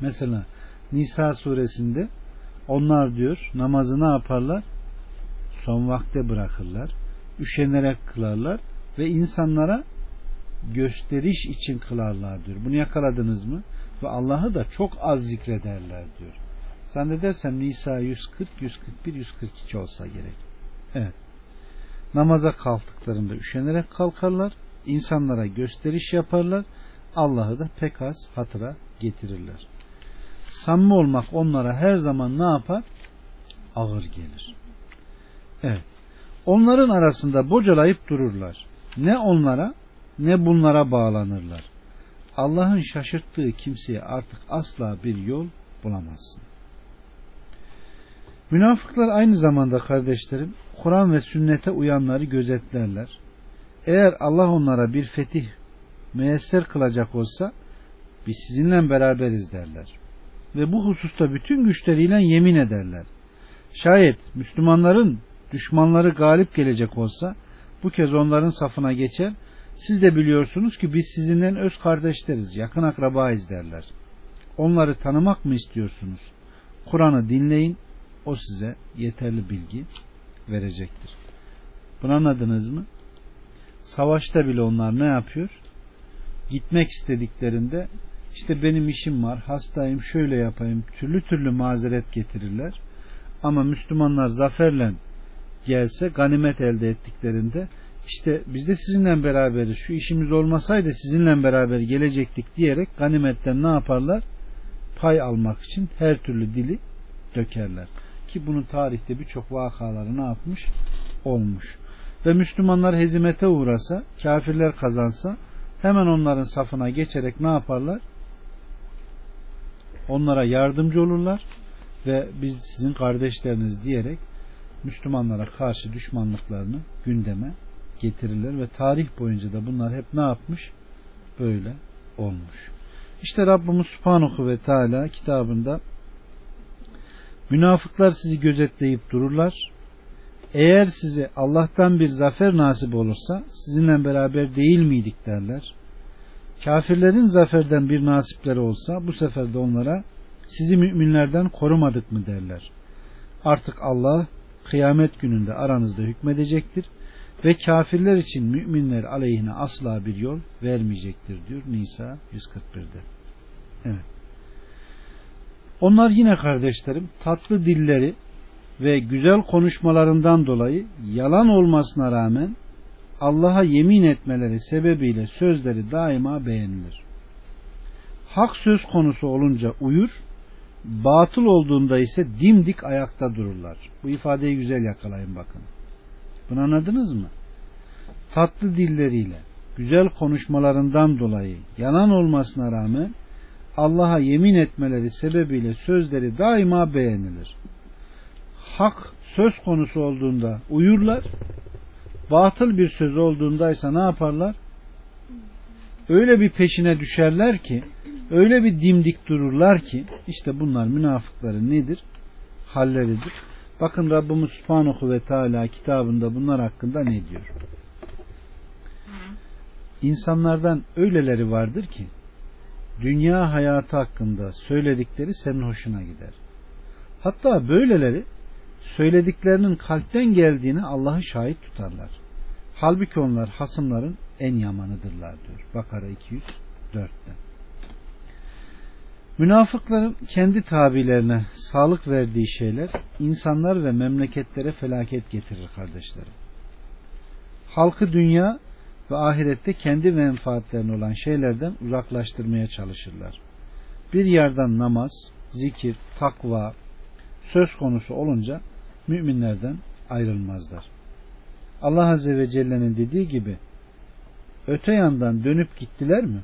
Mesela Nisa suresinde onlar diyor namazı ne yaparlar? Son vakte bırakırlar. Üşenerek kılarlar ve insanlara gösteriş için kılarlar diyor. Bunu yakaladınız mı? Ve Allah'ı da çok az zikrederler diyor. Zannedersem Nisa 140, 141, 142 olsa gerek. Evet. Namaza kalktıklarında üşenerek kalkarlar. insanlara gösteriş yaparlar. Allah'ı da pek az hatıra getirirler. Samimi olmak onlara her zaman ne yapar? Ağır gelir. Evet. Onların arasında bocalayıp dururlar. Ne onlara ne bunlara bağlanırlar. Allah'ın şaşırttığı kimseye artık asla bir yol bulamazsın. Münafıklar aynı zamanda kardeşlerim Kur'an ve sünnete uyanları gözetlerler. Eğer Allah onlara bir fetih müyesser kılacak olsa biz sizinle beraberiz derler. Ve bu hususta bütün güçleriyle yemin ederler. Şayet Müslümanların düşmanları galip gelecek olsa bu kez onların safına geçer. Siz de biliyorsunuz ki biz sizinle öz kardeşleriz, yakın akrabayız derler. Onları tanımak mı istiyorsunuz? Kur'an'ı dinleyin, o size yeterli bilgi verecektir. Bunu anladınız mı? Savaşta bile onlar ne yapıyor? Gitmek istediklerinde işte benim işim var, hastayım, şöyle yapayım, türlü türlü mazeret getirirler. Ama Müslümanlar zaferle gelse ganimet elde ettiklerinde işte biz de sizinle beraberiz şu işimiz olmasaydı sizinle beraber gelecektik diyerek ganimetten ne yaparlar? Pay almak için her türlü dili dökerler. Ki bunun tarihte birçok vakaları ne yapmış? Olmuş. Ve Müslümanlar hezimete uğrasa, kafirler kazansa hemen onların safına geçerek ne yaparlar? Onlara yardımcı olurlar ve biz sizin kardeşleriniz diyerek Müslümanlara karşı düşmanlıklarını gündeme getirirler ve tarih boyunca da bunlar hep ne yapmış? Böyle olmuş. İşte Rabbimiz Subhanahu ve Teala kitabında münafıklar sizi gözetleyip dururlar. Eğer size Allah'tan bir zafer nasip olursa sizinle beraber değil miydik derler. Kafirlerin zaferden bir nasipleri olsa bu sefer de onlara sizi müminlerden korumadık mı derler. Artık Allah kıyamet gününde aranızda hükmedecektir ve kafirler için müminler aleyhine asla bir yol vermeyecektir diyor Nisa 141'de. Evet. Onlar yine kardeşlerim tatlı dilleri ve güzel konuşmalarından dolayı yalan olmasına rağmen Allah'a yemin etmeleri sebebiyle sözleri daima beğenilir. Hak söz konusu olunca uyur, batıl olduğunda ise dimdik ayakta dururlar. Bu ifadeyi güzel yakalayın bakın. Bunu anladınız mı? Tatlı dilleriyle, güzel konuşmalarından dolayı yalan olmasına rağmen Allah'a yemin etmeleri sebebiyle sözleri daima beğenilir. Hak söz konusu olduğunda uyurlar, batıl bir söz olduğunda ise ne yaparlar? Öyle bir peşine düşerler ki, öyle bir dimdik dururlar ki, işte bunlar münafıkların nedir? Halleridir. Bakın Rabbimiz Subhanahu ve Teala kitabında bunlar hakkında ne diyor? İnsanlardan öyleleri vardır ki dünya hayatı hakkında söyledikleri senin hoşuna gider. Hatta böyleleri söylediklerinin kalpten geldiğini Allah'ı şahit tutarlar. Halbuki onlar hasımların en yamanıdırlar diyor. Bakara 204'te. Münafıkların kendi tabilerine sağlık verdiği şeyler insanlar ve memleketlere felaket getirir kardeşlerim. Halkı dünya ve ahirette kendi menfaatlerine olan şeylerden uzaklaştırmaya çalışırlar. Bir yerden namaz, zikir, takva söz konusu olunca müminlerden ayrılmazlar. Allah Azze ve Celle'nin dediği gibi öte yandan dönüp gittiler mi?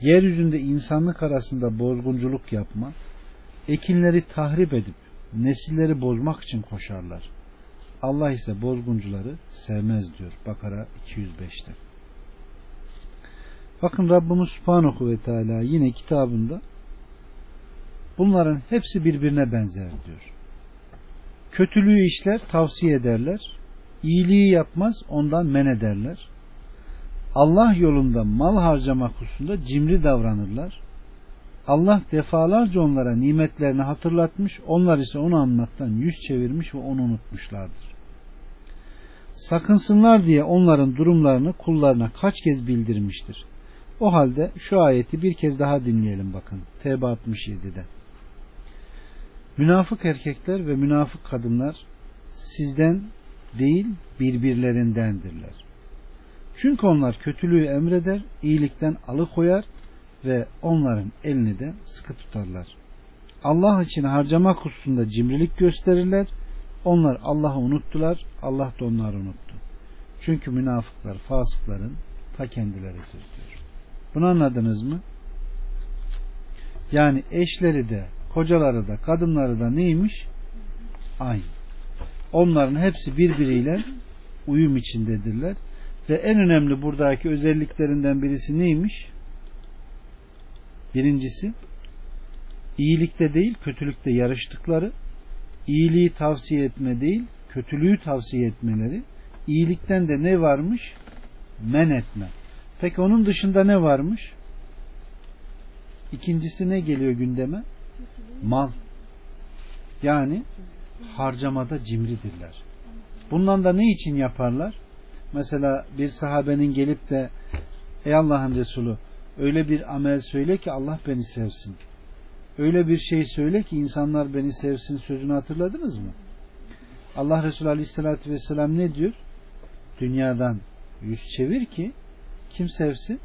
Yeryüzünde insanlık arasında bozgunculuk yapma, ekinleri tahrip edip nesilleri bozmak için koşarlar. Allah ise bozguncuları sevmez diyor Bakara 205'te. Bakın Rabbimiz Subhanahu ve Teala yine kitabında bunların hepsi birbirine benzer diyor. Kötülüğü işler tavsiye ederler. iyiliği yapmaz ondan men ederler. Allah yolunda mal harcamak hususunda cimri davranırlar. Allah defalarca onlara nimetlerini hatırlatmış, onlar ise onu anmaktan yüz çevirmiş ve onu unutmuşlardır. Sakınsınlar diye onların durumlarını kullarına kaç kez bildirmiştir. O halde şu ayeti bir kez daha dinleyelim bakın. Tevbe 67'de. Münafık erkekler ve münafık kadınlar sizden değil birbirlerindendirler. Çünkü onlar kötülüğü emreder, iyilikten alıkoyar ve onların elini de sıkı tutarlar. Allah için harcamak hususunda cimrilik gösterirler. Onlar Allah'ı unuttular, Allah da onları unuttu. Çünkü münafıklar fasıkların ta kendileridir diyor. Bunu anladınız mı? Yani eşleri de, kocaları da, kadınları da neymiş? Aynı. Onların hepsi birbiriyle uyum içindedirler. Ve en önemli buradaki özelliklerinden birisi neymiş? Birincisi iyilikte değil kötülükte yarıştıkları, iyiliği tavsiye etme değil kötülüğü tavsiye etmeleri, iyilikten de ne varmış? Men etme. Peki onun dışında ne varmış? İkincisi ne geliyor gündeme? Mal. Yani harcamada cimridirler. Bundan da ne için yaparlar? Mesela bir sahabenin gelip de ey Allah'ın Resulü öyle bir amel söyle ki Allah beni sevsin. Öyle bir şey söyle ki insanlar beni sevsin sözünü hatırladınız mı? Allah Resulü Aleyhisselatü Vesselam ne diyor? Dünyadan yüz çevir ki kim sevsin?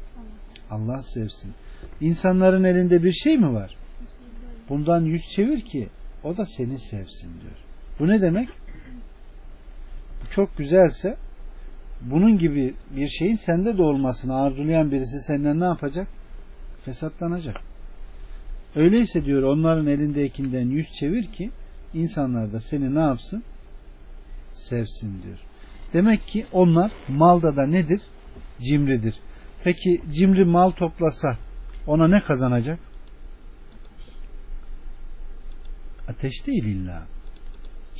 Allah sevsin. İnsanların elinde bir şey mi var? Bundan yüz çevir ki o da seni sevsin diyor. Bu ne demek? Bu çok güzelse bunun gibi bir şeyin sende de olmasını arzulayan birisi senden ne yapacak? Fesatlanacak. Öyleyse diyor onların elindekinden yüz çevir ki insanlar da seni ne yapsın? Sevsin diyor. Demek ki onlar malda da nedir? Cimridir. Peki cimri mal toplasa ona ne kazanacak? Ateş değil illa.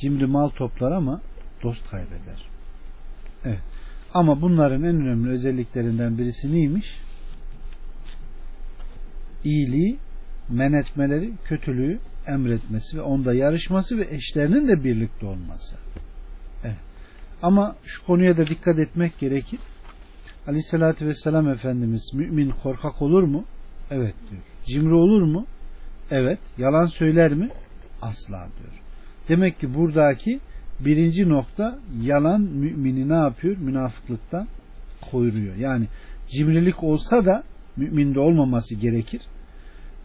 Cimri mal toplar ama dost kaybeder. Evet. Ama bunların en önemli özelliklerinden birisi neymiş? İyiliği men etmeleri, kötülüğü emretmesi ve onda yarışması ve eşlerinin de birlikte olması. Evet. Ama şu konuya da dikkat etmek gerekir. Aleyhissalatü vesselam Efendimiz mümin korkak olur mu? Evet diyor. Cimri olur mu? Evet. Yalan söyler mi? Asla diyor. Demek ki buradaki birinci nokta yalan mümini ne yapıyor? Münafıklıktan koyuruyor. Yani cimrilik olsa da müminde olmaması gerekir.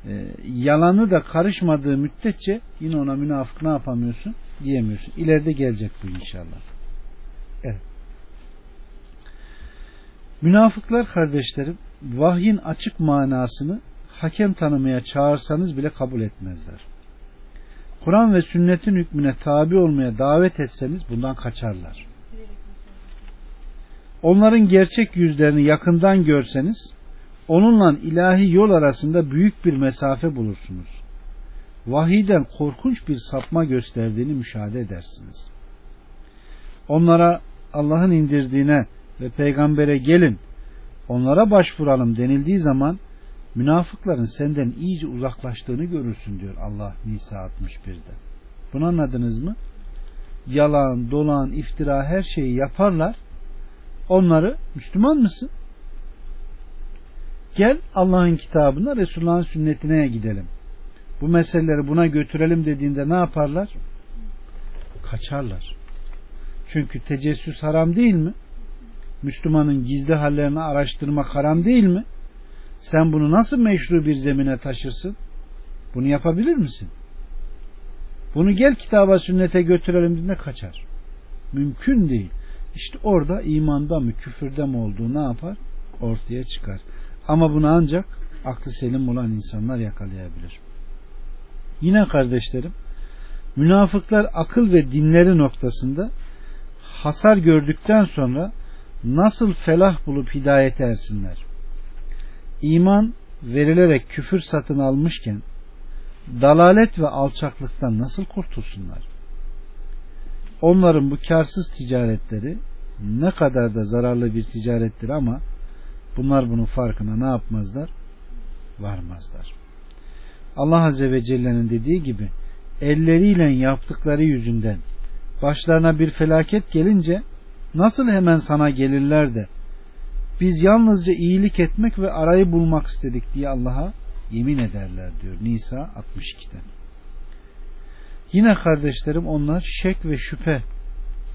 E, yalanı da karışmadığı müddetçe yine ona münafık ne yapamıyorsun? Diyemiyorsun. İleride gelecek bu inşallah. Evet. Münafıklar kardeşlerim vahyin açık manasını hakem tanımaya çağırsanız bile kabul etmezler. Kur'an ve sünnetin hükmüne tabi olmaya davet etseniz bundan kaçarlar. Onların gerçek yüzlerini yakından görseniz onunla ilahi yol arasında büyük bir mesafe bulursunuz. Vahiden korkunç bir sapma gösterdiğini müşahede edersiniz. Onlara Allah'ın indirdiğine ve peygambere gelin onlara başvuralım denildiği zaman münafıkların senden iyice uzaklaştığını görürsün diyor Allah Nisa 61'de. Bunu anladınız mı? Yalan, dolan, iftira her şeyi yaparlar. Onları Müslüman mısın? Gel Allah'ın kitabına, Resulullah'ın sünnetine gidelim. Bu meseleleri buna götürelim dediğinde ne yaparlar? Kaçarlar. Çünkü tecessüs haram değil mi? Müslümanın gizli hallerini araştırmak haram değil mi? Sen bunu nasıl meşru bir zemine taşırsın? Bunu yapabilir misin? Bunu gel kitaba sünnete götürelim dediğinde kaçar. Mümkün değil. İşte orada imanda mı küfürde mi olduğu ne yapar? Ortaya çıkar. Ama bunu ancak aklı selim olan insanlar yakalayabilir. Yine kardeşlerim münafıklar akıl ve dinleri noktasında hasar gördükten sonra nasıl felah bulup hidayete ersinler? İman verilerek küfür satın almışken dalalet ve alçaklıktan nasıl kurtulsunlar? Onların bu karsız ticaretleri ne kadar da zararlı bir ticarettir ama bunlar bunun farkına ne yapmazlar? Varmazlar. Allah Azze ve Celle'nin dediği gibi elleriyle yaptıkları yüzünden başlarına bir felaket gelince nasıl hemen sana gelirler de biz yalnızca iyilik etmek ve arayı bulmak istedik diye Allah'a yemin ederler diyor Nisa 62'de. Yine kardeşlerim onlar şek ve şüphe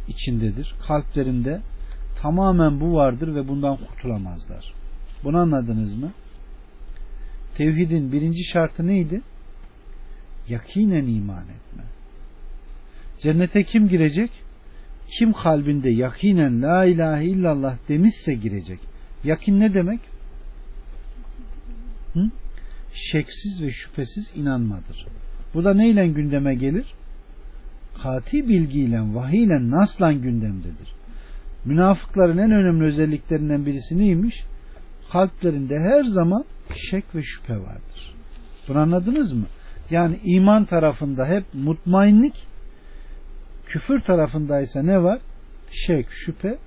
içindedir. Kalplerinde tamamen bu vardır ve bundan kurtulamazlar. Bunu anladınız mı? Tevhidin birinci şartı neydi? Yakinen iman etme. Cennete kim girecek? Kim kalbinde yakinen la ilahe illallah demişse girecek. Yakin ne demek? Hı? Şeksiz ve şüphesiz inanmadır. Bu da neyle gündeme gelir? Kati bilgiyle, vahiyle, nasla gündemdedir. Münafıkların en önemli özelliklerinden birisi neymiş? Kalplerinde her zaman şek ve şüphe vardır. Bunu anladınız mı? Yani iman tarafında hep mutmainlik, küfür tarafındaysa ne var? Şek, şüphe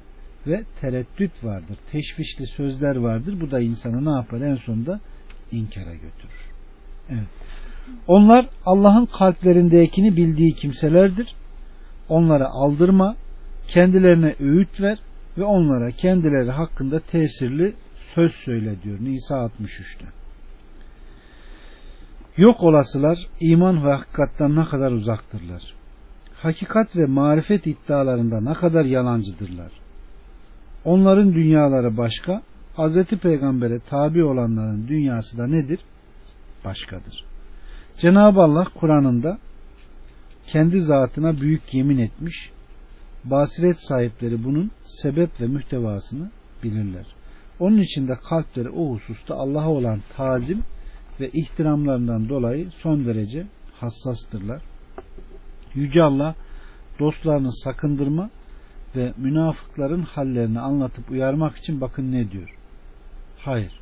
ve tereddüt vardır. Teşvişli sözler vardır. Bu da insanı ne yapar? En sonunda inkara götürür. Evet. Onlar Allah'ın kalplerindekini bildiği kimselerdir. Onlara aldırma, kendilerine öğüt ver ve onlara kendileri hakkında tesirli söz söyle diyor Nisa 63'te. Yok olasılar iman ve hakikatten ne kadar uzaktırlar. Hakikat ve marifet iddialarında ne kadar yalancıdırlar. Onların dünyaları başka, Hz. Peygamber'e tabi olanların dünyası da nedir? Başkadır. Cenab-ı Allah Kur'an'ında kendi zatına büyük yemin etmiş. Basiret sahipleri bunun sebep ve mühtevasını bilirler. Onun için de kalpleri o hususta Allah'a olan tazim ve ihtiramlarından dolayı son derece hassastırlar. Yüce Allah dostlarını sakındırma ve münafıkların hallerini anlatıp uyarmak için bakın ne diyor. Hayır.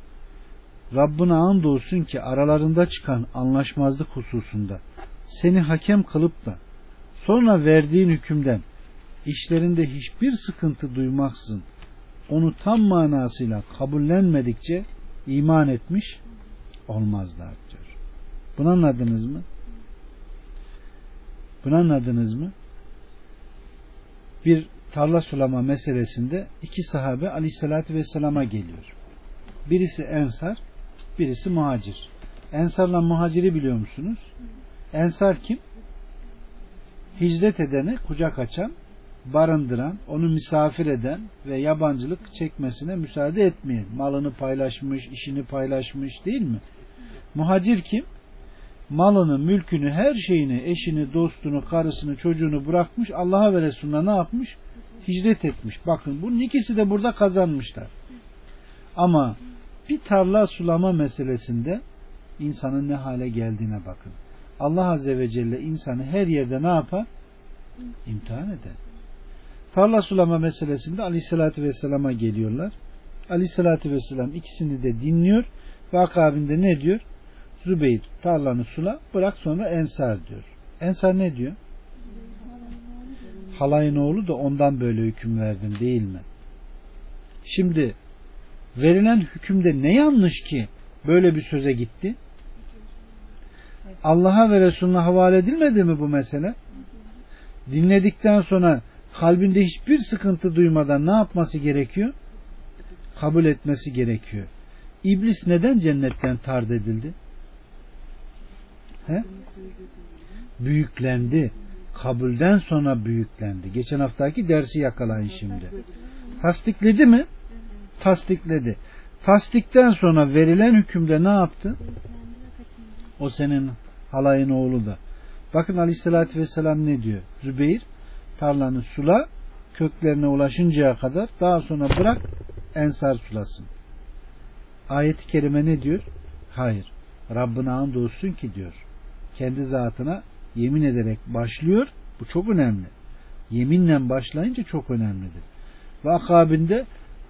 Rabbine andolsun ki aralarında çıkan anlaşmazlık hususunda seni hakem kılıp da sonra verdiğin hükümden işlerinde hiçbir sıkıntı duymaksızın onu tam manasıyla kabullenmedikçe iman etmiş olmazlar diyor. Bunu anladınız mı? Bunu anladınız mı? Bir tarla sulama meselesinde iki sahabe aleyhissalatü vesselama geliyor. Birisi ensar, birisi muhacir. Ensarla muhaciri biliyor musunuz? Ensar kim? Hicret edeni kucak açan, barındıran, onu misafir eden ve yabancılık çekmesine müsaade etmeyen. Malını paylaşmış, işini paylaşmış değil mi? Muhacir kim? Malını, mülkünü, her şeyini, eşini, dostunu, karısını, çocuğunu bırakmış. Allah'a ve Resulüne ne yapmış? Hicret etmiş. Bakın bunun ikisi de burada kazanmışlar. Ama bir tarla sulama meselesinde insanın ne hale geldiğine bakın. Allah Azze ve Celle insanı her yerde ne yapar? İmtihan eder. Tarla sulama meselesinde Aleyhisselatü Vesselam'a geliyorlar. Aleyhisselatü Vesselam ikisini de dinliyor ve akabinde ne diyor? Zübeyir tarlanı sula bırak sonra Ensar diyor. Ensar ne diyor? Halayın oğlu da ondan böyle hüküm verdin değil mi? Şimdi verilen hükümde ne yanlış ki böyle bir söze gitti? Allah'a ve Resulüne havale edilmedi mi bu mesele? Dinledikten sonra kalbinde hiçbir sıkıntı duymadan ne yapması gerekiyor? Kabul etmesi gerekiyor. İblis neden cennetten tard edildi? He? Büyüklendi. Kabulden sonra büyüklendi. Geçen haftaki dersi yakalayın şimdi. Tasdikledi mi? Tasdikledi. Tasdikten sonra verilen hükümde ne yaptı? O senin halayın oğlu da. Bakın aleyhissalatü vesselam ne diyor? Zübeyir tarlanı sula köklerine ulaşıncaya kadar daha sonra bırak ensar sulasın. Ayet-i kerime ne diyor? Hayır. Rabbine and olsun ki diyor. Kendi zatına yemin ederek başlıyor. Bu çok önemli. Yeminle başlayınca çok önemlidir. Ve akabinde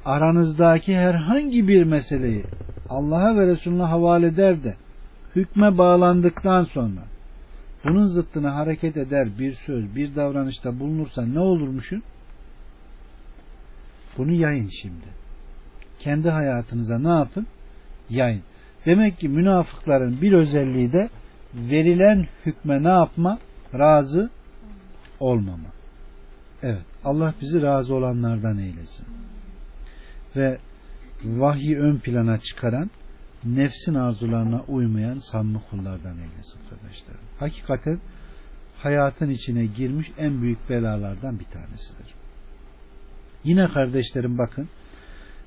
aranızdaki herhangi bir meseleyi Allah'a ve Resulüne havale eder de hükme bağlandıktan sonra bunun zıttına hareket eder bir söz, bir davranışta bulunursa ne olurmuşun? Bunu yayın şimdi. Kendi hayatınıza ne yapın? Yayın. Demek ki münafıkların bir özelliği de verilen hükme ne yapma? Razı olmama. Evet. Allah bizi razı olanlardan eylesin. Ve vahyi ön plana çıkaran nefsin arzularına uymayan samimi kullardan eylesin kardeşlerim. Hakikaten hayatın içine girmiş en büyük belalardan bir tanesidir. Yine kardeşlerim bakın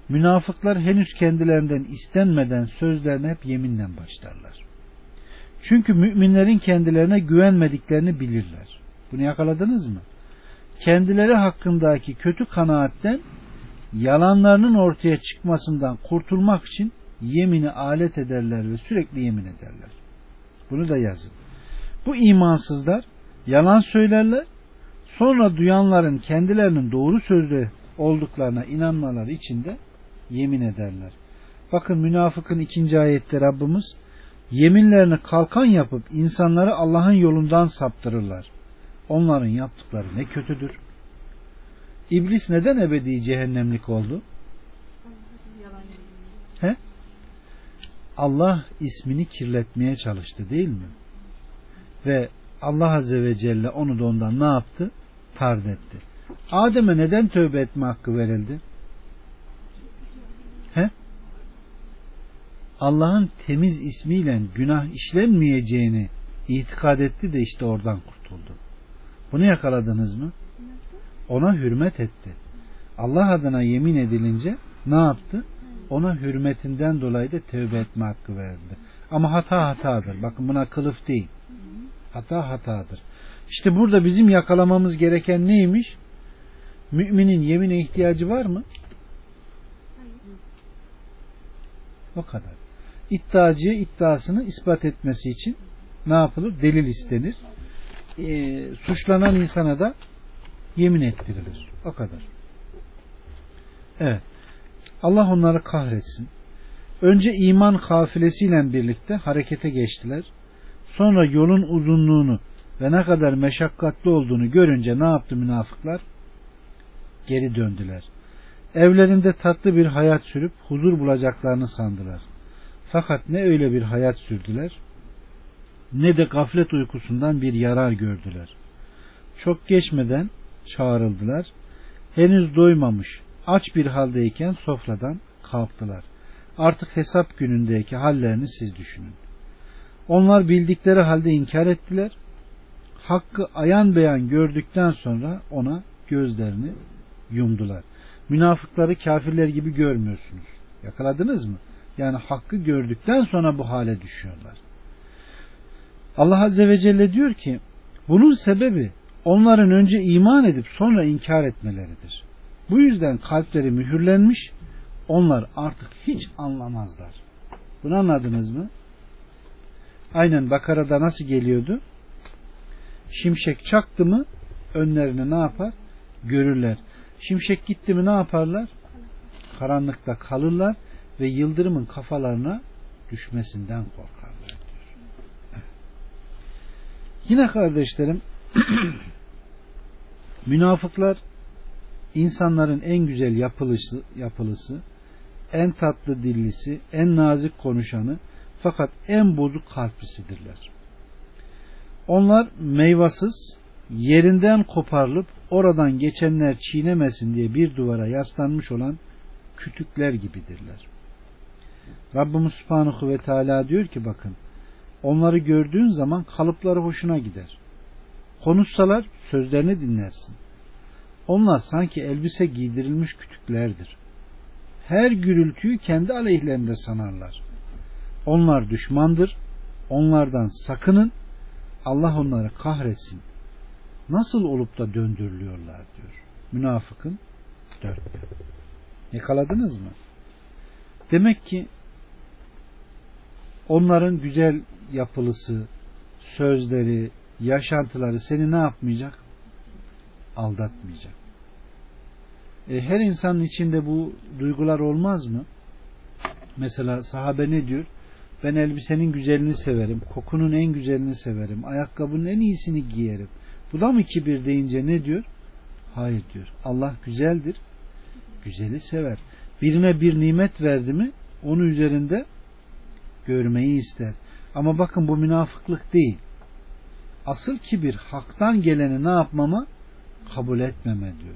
münafıklar henüz kendilerinden istenmeden sözlerine hep yeminle başlarlar. Çünkü müminlerin kendilerine güvenmediklerini bilirler. Bunu yakaladınız mı? Kendileri hakkındaki kötü kanaatten yalanlarının ortaya çıkmasından kurtulmak için yemini alet ederler ve sürekli yemin ederler. Bunu da yazın. Bu imansızlar yalan söylerler. Sonra duyanların kendilerinin doğru sözlü olduklarına inanmaları için de yemin ederler. Bakın münafıkın ikinci ayette Rabbimiz yeminlerini kalkan yapıp insanları Allah'ın yolundan saptırırlar. Onların yaptıkları ne kötüdür. İblis neden ebedi cehennemlik oldu? He? Allah ismini kirletmeye çalıştı değil mi? Ve Allah Azze ve Celle onu da ondan ne yaptı? Tard etti. Adem'e neden tövbe etme hakkı verildi? He? Allah'ın temiz ismiyle günah işlenmeyeceğini itikad etti de işte oradan kurtuldu. Bunu yakaladınız mı? Ona hürmet etti. Allah adına yemin edilince ne yaptı? Ona hürmetinden dolayı da tövbe etme hakkı verdi. Ama hata hatadır. Bakın buna kılıf değil. Hata hatadır. İşte burada bizim yakalamamız gereken neymiş? Müminin yemine ihtiyacı var mı? O kadar. İddiacıya iddiasını ispat etmesi için ne yapılır? Delil istenir. E, suçlanan insana da yemin ettirilir. O kadar. Evet. Allah onları kahretsin. Önce iman kafilesiyle birlikte harekete geçtiler. Sonra yolun uzunluğunu ve ne kadar meşakkatli olduğunu görünce ne yaptı münafıklar? Geri döndüler. Evlerinde tatlı bir hayat sürüp huzur bulacaklarını sandılar. Fakat ne öyle bir hayat sürdüler ne de gaflet uykusundan bir yarar gördüler. Çok geçmeden çağrıldılar. Henüz doymamış, aç bir haldeyken sofradan kalktılar. Artık hesap günündeki hallerini siz düşünün. Onlar bildikleri halde inkar ettiler. Hakkı ayan beyan gördükten sonra ona gözlerini yumdular. Münafıkları kafirler gibi görmüyorsunuz. Yakaladınız mı? Yani hakkı gördükten sonra bu hale düşüyorlar. Allah Azze ve Celle diyor ki bunun sebebi onların önce iman edip sonra inkar etmeleridir. Bu yüzden kalpleri mühürlenmiş, onlar artık hiç anlamazlar. Bunu anladınız mı? Aynen Bakara'da nasıl geliyordu? Şimşek çaktı mı önlerine ne yapar? Görürler. Şimşek gitti mi ne yaparlar? Karanlıkta kalırlar ve yıldırımın kafalarına düşmesinden korkarlar diyor. Yine kardeşlerim (clears throat) münafıklar insanların en güzel yapılışı, yapılısı, en tatlı dillisi, en nazik konuşanı fakat en bozuk kalplisidirler. Onlar meyvasız, yerinden koparılıp oradan geçenler çiğnemesin diye bir duvara yaslanmış olan kütükler gibidirler. Rabbimiz Subhanahu ve Teala diyor ki bakın onları gördüğün zaman kalıpları hoşuna gider. Konuşsalar sözlerini dinlersin. Onlar sanki elbise giydirilmiş kütüklerdir. Her gürültüyü kendi aleyhlerinde sanarlar. Onlar düşmandır. Onlardan sakının. Allah onları kahretsin. Nasıl olup da döndürülüyorlar diyor. Münafıkın dörtte. Yakaladınız mı? Demek ki onların güzel yapılısı, sözleri, yaşantıları seni ne yapmayacak? Aldatmayacak. E, her insanın içinde bu duygular olmaz mı? Mesela sahabe ne diyor? Ben elbisenin güzelini severim, kokunun en güzelini severim, ayakkabının en iyisini giyerim. Bu da mı kibir deyince ne diyor? Hayır diyor. Allah güzeldir, güzeli sever. Birine bir nimet verdi mi onu üzerinde görmeyi ister. Ama bakın bu münafıklık değil. Asıl kibir haktan geleni ne yapmama? Kabul etmeme diyor.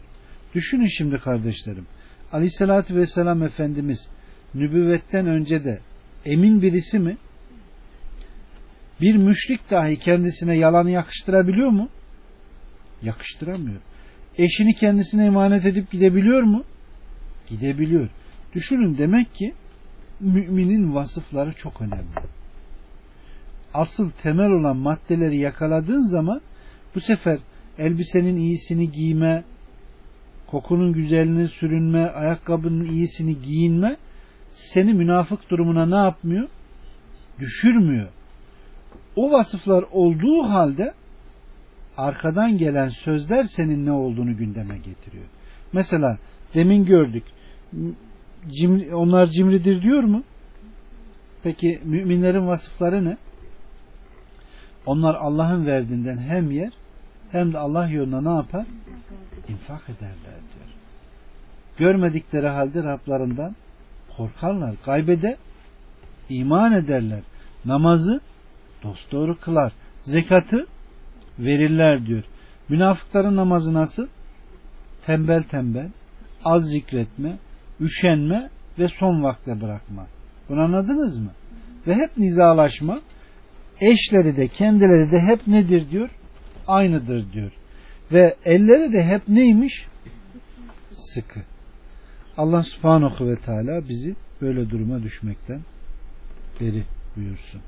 Düşünün şimdi kardeşlerim. Aleyhissalatü vesselam Efendimiz nübüvvetten önce de emin birisi mi? Bir müşrik dahi kendisine yalanı yakıştırabiliyor mu? Yakıştıramıyor. Eşini kendisine emanet edip gidebiliyor mu? Gidebiliyor. Düşünün demek ki müminin vasıfları çok önemli. Asıl temel olan maddeleri yakaladığın zaman bu sefer elbisenin iyisini giyme, kokunun güzelliğini sürünme, ayakkabının iyisini giyinme seni münafık durumuna ne yapmıyor? Düşürmüyor. O vasıflar olduğu halde arkadan gelen sözler senin ne olduğunu gündeme getiriyor. Mesela demin gördük. Cimri, onlar cimridir diyor mu? Peki müminlerin vasıfları ne? Onlar Allah'ın verdiğinden hem yer hem de Allah yoluna ne yapar? İnfak ederler diyor. Görmedikleri halde Rablarından korkarlar. Gaybede iman ederler. Namazı dosdoğru kılar. Zekatı verirler diyor. Münafıkların namazı nasıl? Tembel tembel, az zikretme, üşenme ve son vakte bırakma. Bunu anladınız mı? Ve hep nizalaşma. Eşleri de kendileri de hep nedir diyor? Aynıdır diyor. Ve elleri de hep neymiş? Sıkı. Allah subhanahu ve teala bizi böyle duruma düşmekten beri buyursun.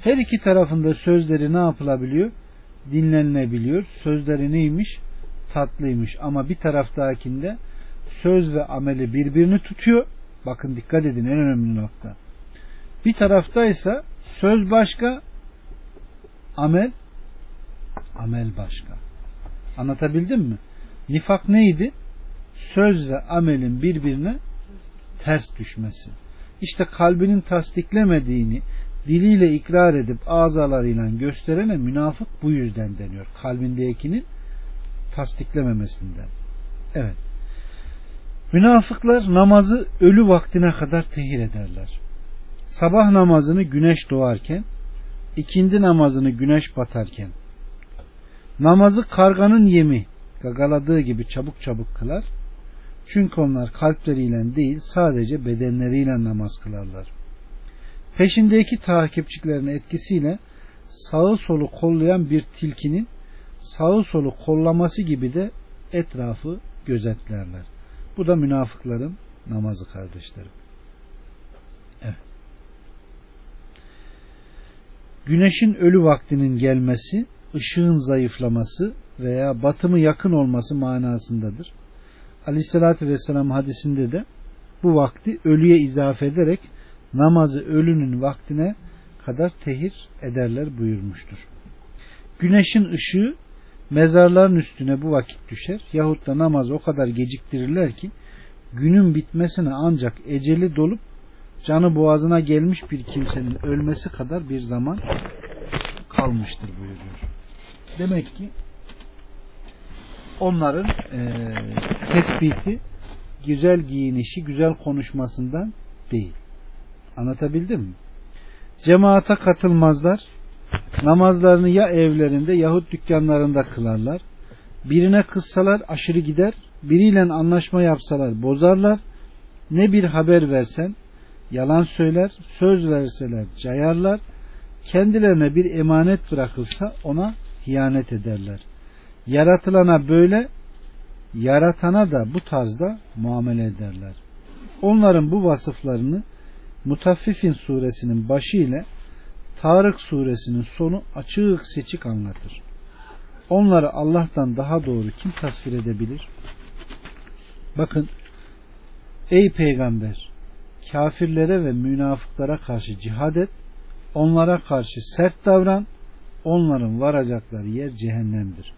Her iki tarafında sözleri ne yapılabiliyor? Dinlenilebiliyor. Sözleri neymiş? Tatlıymış. Ama bir taraftakinde söz ve ameli birbirini tutuyor. Bakın dikkat edin en önemli nokta. Bir taraftaysa söz başka, amel amel başka. Anlatabildim mi? Nifak neydi? Söz ve amelin birbirine ters düşmesi. İşte kalbinin tasdiklemediğini diliyle ikrar edip ağzalarıyla gösterene münafık bu yüzden deniyor. Kalbindekinin tasdiklememesinden. Evet. Münafıklar namazı ölü vaktine kadar tehir ederler. Sabah namazını güneş doğarken, ikindi namazını güneş batarken, namazı karganın yemi gagaladığı gibi çabuk çabuk kılar. Çünkü onlar kalpleriyle değil sadece bedenleriyle namaz kılarlar. Peşindeki takipçilerin etkisiyle sağı solu kollayan bir tilkinin sağı solu kollaması gibi de etrafı gözetlerler. Bu da münafıkların namazı kardeşlerim. Güneşin ölü vaktinin gelmesi, ışığın zayıflaması veya batımı yakın olması manasındadır. Aleyhissalatü vesselam hadisinde de bu vakti ölüye izafe ederek namazı ölünün vaktine kadar tehir ederler buyurmuştur. Güneşin ışığı mezarların üstüne bu vakit düşer yahut da namazı o kadar geciktirirler ki günün bitmesine ancak eceli dolup canı boğazına gelmiş bir kimsenin ölmesi kadar bir zaman kalmıştır buyuruyor. Demek ki onların e, tespiti güzel giyinişi, güzel konuşmasından değil. Anlatabildim mi? Cemaata katılmazlar. Namazlarını ya evlerinde yahut dükkanlarında kılarlar. Birine kızsalar aşırı gider. Biriyle anlaşma yapsalar bozarlar. Ne bir haber versen yalan söyler, söz verseler cayarlar. Kendilerine bir emanet bırakılsa ona hiyanet ederler. Yaratılana böyle, yaratana da bu tarzda muamele ederler. Onların bu vasıflarını Mutaffifin suresinin başı ile Tarık suresinin sonu açık seçik anlatır. Onları Allah'tan daha doğru kim tasvir edebilir? Bakın ey peygamber kafirlere ve münafıklara karşı cihad et onlara karşı sert davran onların varacakları yer cehennemdir.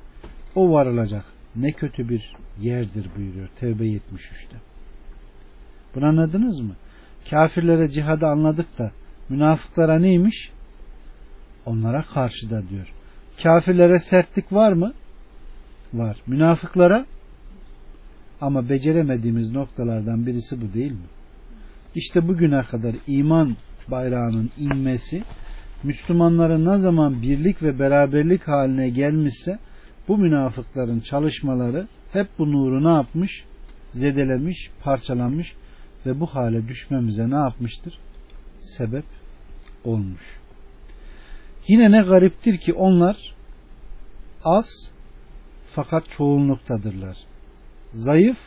O varılacak ne kötü bir yerdir buyuruyor Tevbe 73'te. Bunu anladınız mı? Kafirlere cihadı anladık da münafıklara neymiş? Onlara karşı da diyor. Kafirlere sertlik var mı? Var. Münafıklara ama beceremediğimiz noktalardan birisi bu değil mi? İşte bugüne kadar iman bayrağının inmesi Müslümanların ne zaman birlik ve beraberlik haline gelmişse bu münafıkların çalışmaları hep bu nuru ne yapmış? Zedelemiş, parçalanmış ve bu hale düşmemize ne yapmıştır? Sebep olmuş. Yine ne gariptir ki onlar az fakat çoğunluktadırlar. Zayıf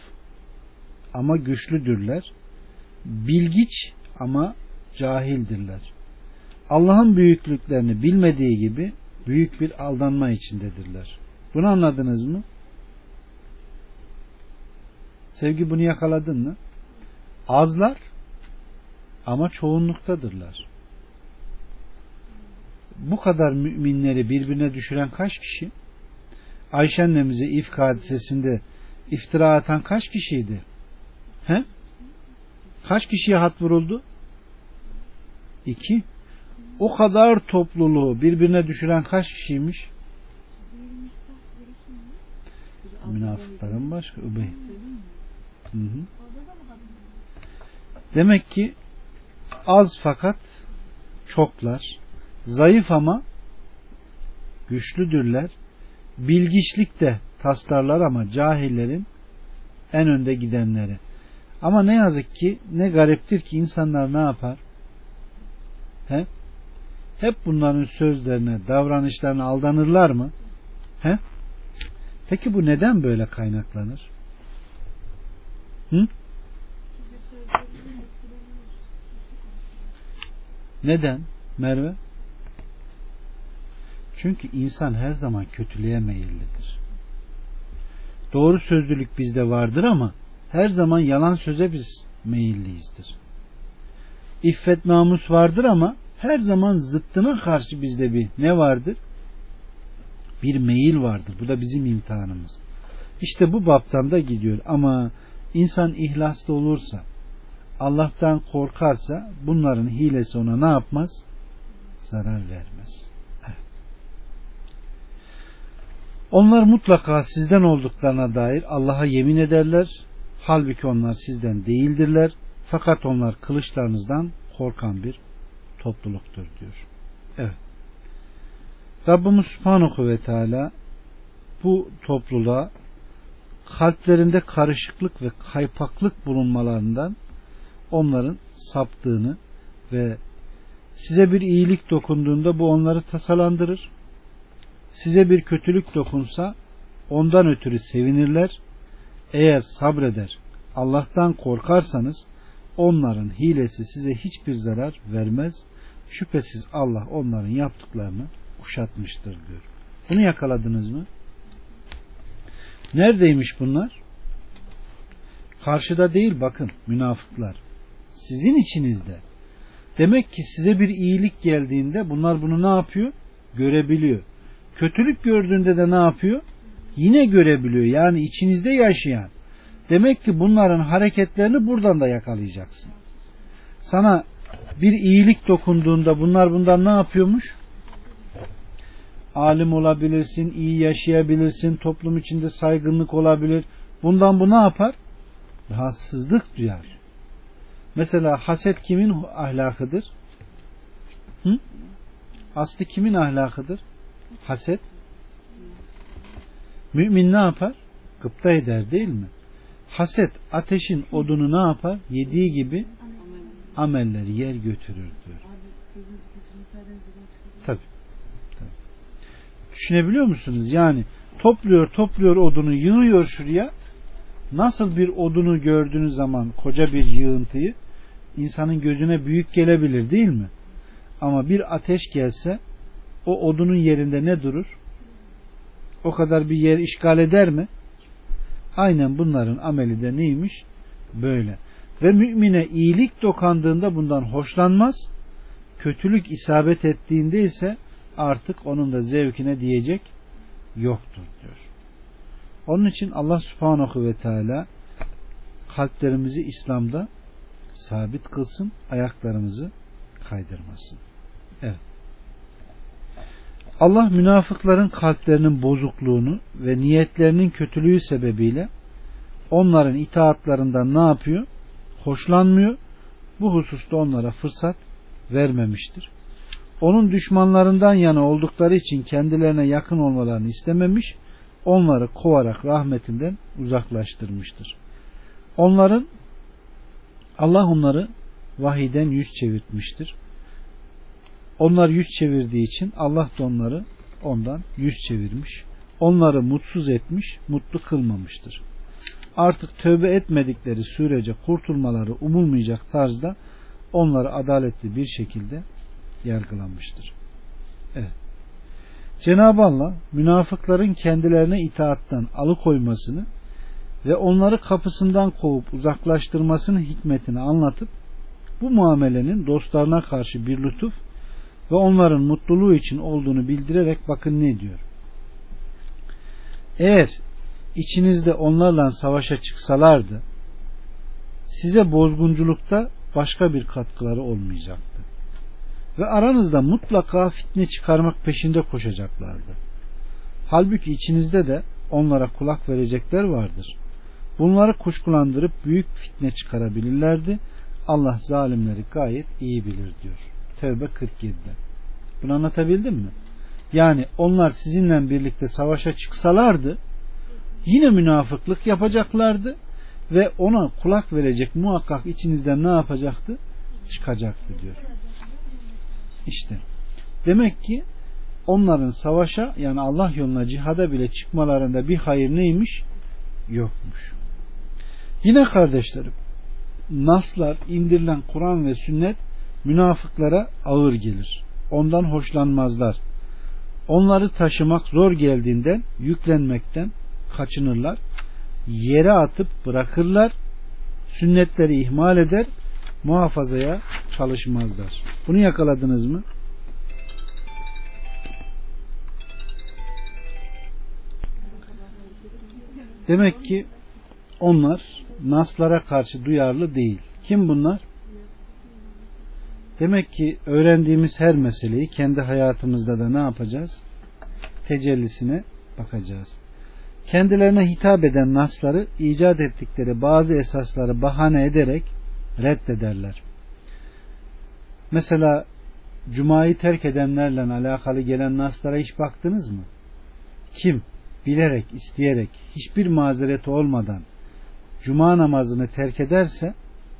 ama güçlüdürler. Bilgiç ama cahildirler. Allah'ın büyüklüklerini bilmediği gibi büyük bir aldanma içindedirler. Bunu anladınız mı? Sevgi bunu yakaladın mı? azlar ama çoğunluktadırlar. Bu kadar müminleri birbirine düşüren kaç kişi? Ayşe annemize ifk hadisesinde iftira atan kaç kişiydi? He? Kaç kişiye hat vuruldu? İki. O kadar topluluğu birbirine düşüren kaç kişiymiş? Münafıkların başka. Übey. Demek ki az fakat çoklar. Zayıf ama güçlüdürler. Bilgiçlikte taslarlar ama cahillerin en önde gidenleri. Ama ne yazık ki ne gariptir ki insanlar ne yapar? He? Hep bunların sözlerine, davranışlarına aldanırlar mı? He? Peki bu neden böyle kaynaklanır? Hı? Neden Merve? Çünkü insan her zaman kötülüğe meyillidir. Doğru sözlülük bizde vardır ama her zaman yalan söze biz meyilliyizdir. İffet namus vardır ama her zaman zıttına karşı bizde bir ne vardır? Bir meyil vardır. Bu da bizim imtihanımız. İşte bu baptan da gidiyor ama insan ihlaslı olursa, Allah'tan korkarsa bunların hilesi ona ne yapmaz? Zarar vermez. Onlar mutlaka sizden olduklarına dair Allah'a yemin ederler. Halbuki onlar sizden değildirler. Fakat onlar kılıçlarınızdan korkan bir topluluktur diyor. Evet. Rabbimiz Subhanahu ve Teala bu topluluğa kalplerinde karışıklık ve kaypaklık bulunmalarından onların saptığını ve size bir iyilik dokunduğunda bu onları tasalandırır. Size bir kötülük dokunsa ondan ötürü sevinirler. Eğer sabreder, Allah'tan korkarsanız onların hilesi size hiçbir zarar vermez. Şüphesiz Allah onların yaptıklarını kuşatmıştır diyor. Bunu yakaladınız mı? Neredeymiş bunlar? Karşıda değil bakın münafıklar. Sizin içinizde. Demek ki size bir iyilik geldiğinde bunlar bunu ne yapıyor? Görebiliyor. Kötülük gördüğünde de ne yapıyor? Yine görebiliyor. Yani içinizde yaşayan. Demek ki bunların hareketlerini buradan da yakalayacaksın. Sana bir iyilik dokunduğunda bunlar bundan ne yapıyormuş? Alim olabilirsin, iyi yaşayabilirsin, toplum içinde saygınlık olabilir. Bundan bu ne yapar? Rahatsızlık duyar. Mesela haset kimin ahlakıdır? Hı? Aslı kimin ahlakıdır? Haset. Mümin ne yapar? Gıpta eder değil mi? Haset ateşin odunu ne yapar? Yediği gibi amelleri yer götürür diyor. Tabi. Düşünebiliyor musunuz? Yani topluyor topluyor odunu yığıyor şuraya. Nasıl bir odunu gördüğünüz zaman koca bir yığıntıyı insanın gözüne büyük gelebilir değil mi? Ama bir ateş gelse o odunun yerinde ne durur? O kadar bir yer işgal eder mi? Aynen bunların ameli de neymiş? Böyle. Ve mümine iyilik dokandığında bundan hoşlanmaz. Kötülük isabet ettiğinde ise artık onun da zevkine diyecek yoktur diyor. Onun için Allah subhanahu ve teala kalplerimizi İslam'da sabit kılsın, ayaklarımızı kaydırmasın. Evet. Allah münafıkların kalplerinin bozukluğunu ve niyetlerinin kötülüğü sebebiyle onların itaatlarından ne yapıyor? Hoşlanmıyor. Bu hususta onlara fırsat vermemiştir. Onun düşmanlarından yana oldukları için kendilerine yakın olmalarını istememiş, onları kovarak rahmetinden uzaklaştırmıştır. Onların Allah onları vahiden yüz çevirtmiştir. Onlar yüz çevirdiği için Allah da onları ondan yüz çevirmiş. Onları mutsuz etmiş, mutlu kılmamıştır. Artık tövbe etmedikleri sürece kurtulmaları umulmayacak tarzda onları adaletli bir şekilde yargılanmıştır. Evet. Cenab-ı Allah münafıkların kendilerine itaattan alıkoymasını ve onları kapısından kovup uzaklaştırmasının hikmetini anlatıp bu muamelenin dostlarına karşı bir lütuf ve onların mutluluğu için olduğunu bildirerek bakın ne diyor. Eğer içinizde onlarla savaşa çıksalardı size bozgunculukta başka bir katkıları olmayacaktı. Ve aranızda mutlaka fitne çıkarmak peşinde koşacaklardı. Halbuki içinizde de onlara kulak verecekler vardır. Bunları kuşkulandırıp büyük fitne çıkarabilirlerdi. Allah zalimleri gayet iyi bilir diyor. Tevbe 47'de. Bunu anlatabildim mi? Yani onlar sizinle birlikte savaşa çıksalardı yine münafıklık yapacaklardı ve ona kulak verecek muhakkak içinizden ne yapacaktı? Çıkacaktı diyor. İşte demek ki onların savaşa yani Allah yoluna cihada bile çıkmalarında bir hayır neymiş? Yokmuş. Yine kardeşlerim naslar, indirilen Kur'an ve sünnet münafıklara ağır gelir. Ondan hoşlanmazlar. Onları taşımak zor geldiğinden yüklenmekten kaçınırlar. Yere atıp bırakırlar. Sünnetleri ihmal eder. Muhafazaya çalışmazlar. Bunu yakaladınız mı? Demek ki onlar naslara karşı duyarlı değil. Kim bunlar? Demek ki öğrendiğimiz her meseleyi kendi hayatımızda da ne yapacağız? Tecellisine bakacağız. Kendilerine hitap eden nasları icat ettikleri bazı esasları bahane ederek reddederler. Mesela Cuma'yı terk edenlerle alakalı gelen naslara hiç baktınız mı? Kim bilerek, isteyerek, hiçbir mazereti olmadan Cuma namazını terk ederse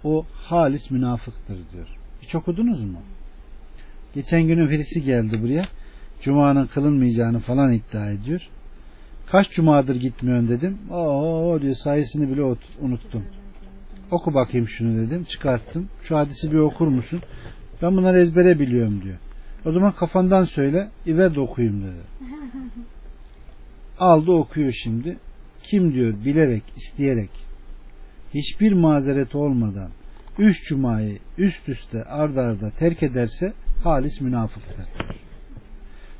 o halis münafıktır diyor. Hiç okudunuz mu? Geçen günün birisi geldi buraya. Cuma'nın kılınmayacağını falan iddia ediyor. Kaç cumadır gitmiyorsun dedim. Oo diyor sayısını bile unuttum. Oku bakayım şunu dedim. Çıkarttım. Şu hadisi bir okur musun? Ben bunları ezbere biliyorum diyor. O zaman kafandan söyle. İver de okuyayım dedi. Aldı okuyor şimdi. Kim diyor bilerek, isteyerek hiçbir mazeret olmadan üç cumayı üst üste ardarda arda terk ederse halis münafıktır.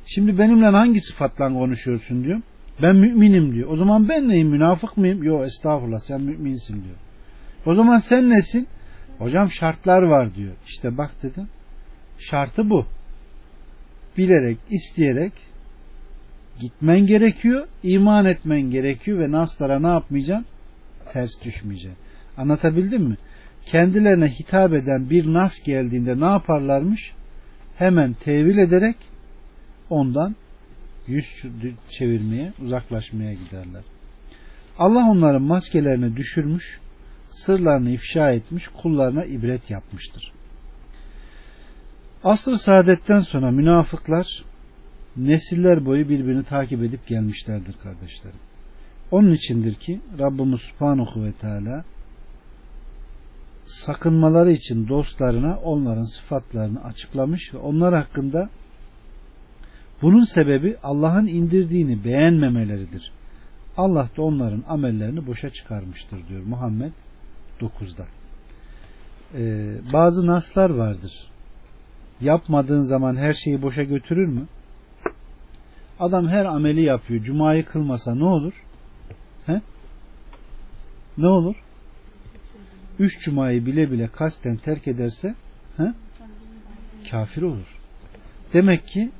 Şimdi benimle hangi sıfatla konuşuyorsun diyor. Ben müminim diyor. O zaman ben neyim münafık mıyım? Yok estağfurullah sen müminsin diyor. O zaman sen nesin? Hocam şartlar var diyor. İşte bak dedim. Şartı bu. Bilerek, isteyerek gitmen gerekiyor, iman etmen gerekiyor ve naslara ne yapmayacaksın? Ters düşmeyeceksin. Anlatabildim mi? Kendilerine hitap eden bir nas geldiğinde ne yaparlarmış? Hemen tevil ederek ondan yüz çevirmeye, uzaklaşmaya giderler. Allah onların maskelerini düşürmüş, sırlarını ifşa etmiş, kullarına ibret yapmıştır. Asr-ı saadetten sonra münafıklar nesiller boyu birbirini takip edip gelmişlerdir kardeşlerim. Onun içindir ki Rabbimiz Subhanahu ve Teala sakınmaları için dostlarına onların sıfatlarını açıklamış ve onlar hakkında bunun sebebi Allah'ın indirdiğini beğenmemeleridir. Allah da onların amellerini boşa çıkarmıştır diyor Muhammed 9'da. Ee, bazı naslar vardır. Yapmadığın zaman her şeyi boşa götürür mü? Adam her ameli yapıyor. Cumayı kılmasa ne olur? He? Ne olur? Üç cumayı bile bile kasten terk ederse he? kafir olur. Demek ki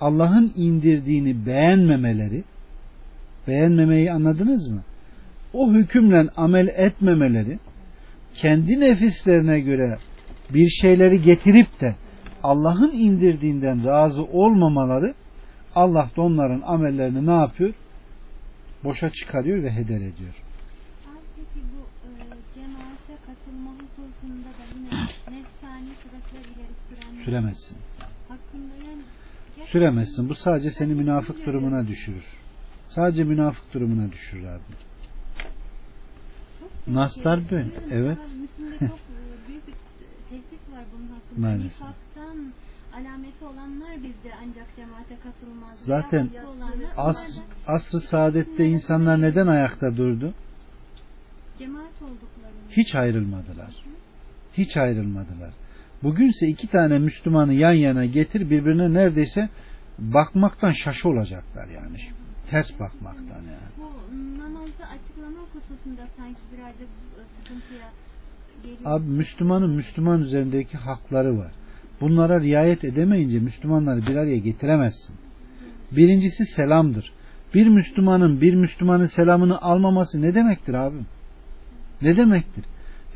Allah'ın indirdiğini beğenmemeleri beğenmemeyi anladınız mı? O hükümle amel etmemeleri kendi nefislerine göre bir şeyleri getirip de Allah'ın indirdiğinden razı olmamaları Allah da onların amellerini ne yapıyor? Boşa çıkarıyor ve heder ediyor. peki bu hususunda da yine nefsani sıratlar ileri sürenler Süremezsin. hakkında yani Süremezsin. Bu sadece seni münafık durumuna düşürür. Sadece münafık durumuna düşürür abi. Naslar böyle. Evet. Çok e, büyük bir tehdit var bunun hakkında. Maalesef. Nifaktan alameti olanlar bizde ancak cemaate katılmaz. Zaten As, asr-ı saadette insanlar neden ayakta durdu? cemaat olduklarını. Hiç ayrılmadılar. Hiç ayrılmadılar. Bugünse iki tane Müslümanı yan yana getir birbirine neredeyse bakmaktan şaşı olacaklar yani. Ters bakmaktan yani. Bu namazı açıklama hususunda sanki biraz da e, sıkıntıya geliyor. Abi Müslümanın Müslüman üzerindeki hakları var. Bunlara riayet edemeyince Müslümanları bir araya getiremezsin. Birincisi selamdır. Bir Müslümanın bir Müslümanın selamını almaması ne demektir abim? Ne demektir?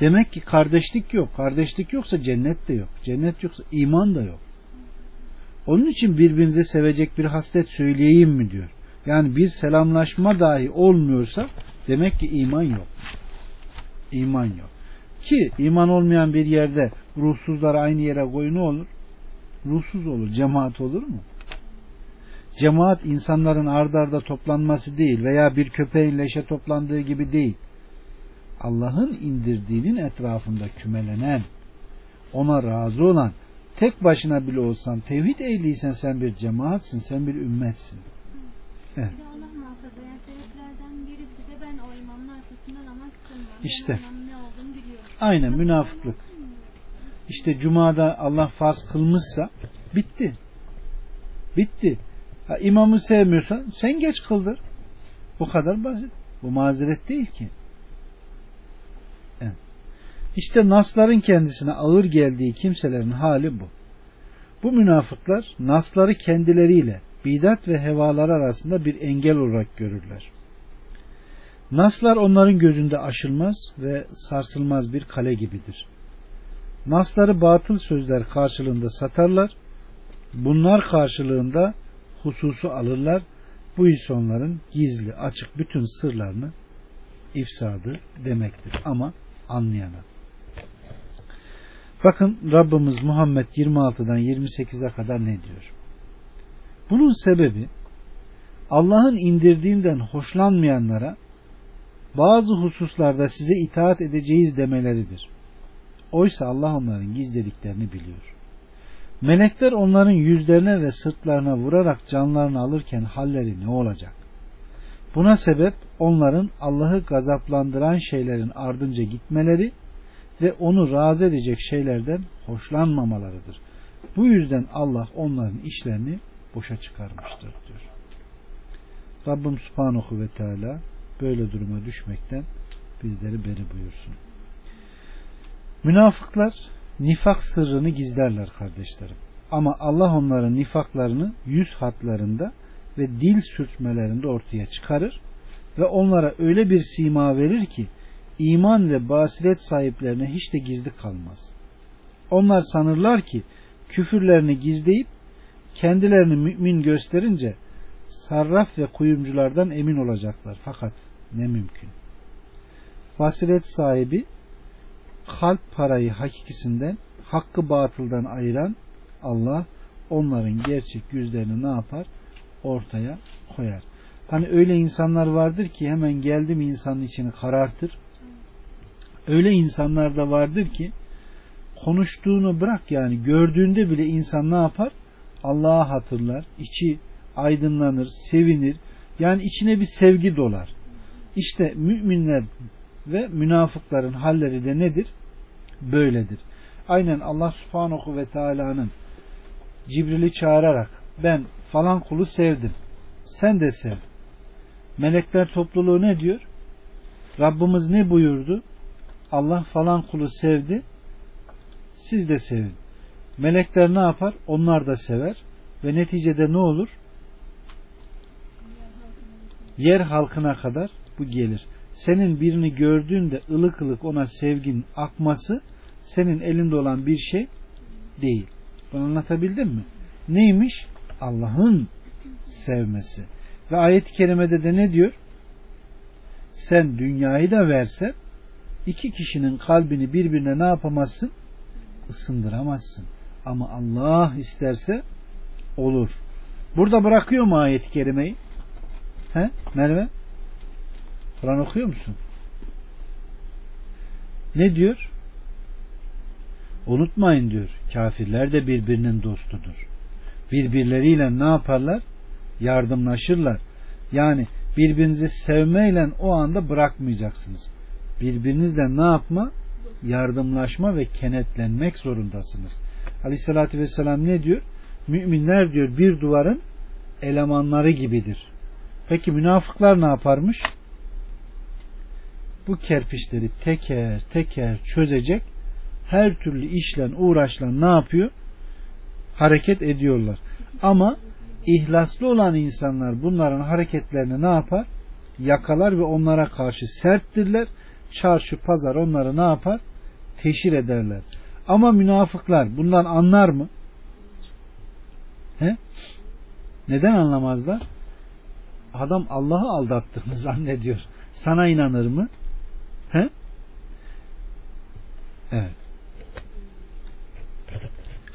Demek ki kardeşlik yok. Kardeşlik yoksa cennet de yok. Cennet yoksa iman da yok. Onun için birbirinize sevecek bir haslet söyleyeyim mi diyor. Yani bir selamlaşma dahi olmuyorsa demek ki iman yok. İman yok. Ki iman olmayan bir yerde ruhsuzlar aynı yere koyu ne olur? Ruhsuz olur. Cemaat olur mu? Cemaat insanların ardarda arda toplanması değil veya bir köpeğin leşe toplandığı gibi değil. Allah'ın indirdiğinin etrafında kümelenen, ona razı olan, tek başına bile olsan tevhid ehliysen sen bir cemaatsin, sen bir ümmetsin. Evet. İşte. Aynen münafıklık. İşte cumada Allah farz kılmışsa bitti. Bitti. Ha, imamı sevmiyorsan sen geç kıldır. Bu kadar basit. Bu mazeret değil ki. İşte nasların kendisine ağır geldiği kimselerin hali bu. Bu münafıklar nasları kendileriyle bidat ve hevalar arasında bir engel olarak görürler. Naslar onların gözünde aşılmaz ve sarsılmaz bir kale gibidir. Nasları batıl sözler karşılığında satarlar. Bunlar karşılığında hususu alırlar. Bu ise onların gizli, açık bütün sırlarını ifsadı demektir. Ama anlayana. Bakın Rabbimiz Muhammed 26'dan 28'e kadar ne diyor? Bunun sebebi Allah'ın indirdiğinden hoşlanmayanlara bazı hususlarda size itaat edeceğiz demeleridir. Oysa Allah onların gizlediklerini biliyor. Melekler onların yüzlerine ve sırtlarına vurarak canlarını alırken halleri ne olacak? Buna sebep onların Allah'ı gazaplandıran şeylerin ardınca gitmeleri ve onu razı edecek şeylerden hoşlanmamalarıdır. Bu yüzden Allah onların işlerini boşa çıkarmıştır diyor. Rabbim Subhanahu ve Teala böyle duruma düşmekten bizleri beri buyursun. Münafıklar nifak sırrını gizlerler kardeşlerim. Ama Allah onların nifaklarını yüz hatlarında ve dil sürtmelerinde ortaya çıkarır ve onlara öyle bir sima verir ki iman ve basiret sahiplerine hiç de gizli kalmaz. Onlar sanırlar ki küfürlerini gizleyip kendilerini mümin gösterince sarraf ve kuyumculardan emin olacaklar. Fakat ne mümkün. Basiret sahibi kalp parayı hakikisinden hakkı batıldan ayıran Allah onların gerçek yüzlerini ne yapar? Ortaya koyar. Hani öyle insanlar vardır ki hemen geldi mi insanın içini karartır. Öyle insanlar da vardır ki konuştuğunu bırak yani gördüğünde bile insan ne yapar? Allah'a hatırlar, içi aydınlanır, sevinir. Yani içine bir sevgi dolar. İşte müminler ve münafıkların halleri de nedir? Böyledir. Aynen Allah subhanahu ve teala'nın Cibril'i çağırarak ben falan kulu sevdim. Sen de sev. Melekler topluluğu ne diyor? Rabbimiz ne buyurdu? Allah falan kulu sevdi. Siz de sevin. Melekler ne yapar? Onlar da sever. Ve neticede ne olur? Yer halkına kadar bu gelir. Senin birini gördüğünde ılık ılık ona sevgin akması senin elinde olan bir şey değil. Bunu anlatabildim mi? Neymiş? Allah'ın sevmesi. Ve ayet-i kerimede de ne diyor? Sen dünyayı da versen iki kişinin kalbini birbirine ne yapamazsın? Isındıramazsın. Ama Allah isterse olur. Burada bırakıyor mu ayet-i kerimeyi? He? Merve? Kur'an okuyor musun? Ne diyor? Unutmayın diyor. Kafirler de birbirinin dostudur. Birbirleriyle ne yaparlar? Yardımlaşırlar. Yani birbirinizi sevmeyle o anda bırakmayacaksınız. Birbirinizle ne yapma? Yardımlaşma ve kenetlenmek zorundasınız. Aleyhissalatü vesselam ne diyor? Müminler diyor bir duvarın elemanları gibidir. Peki münafıklar ne yaparmış? Bu kerpiçleri teker teker çözecek her türlü işlen uğraşlan ne yapıyor? Hareket ediyorlar. Ama ihlaslı olan insanlar bunların hareketlerini ne yapar? Yakalar ve onlara karşı serttirler. Çarşı pazar onları ne yapar? Teşhir ederler. Ama münafıklar bundan anlar mı? He? Neden anlamazlar? Adam Allah'ı aldattığını (laughs) zannediyor. Sana inanır mı? He? Evet.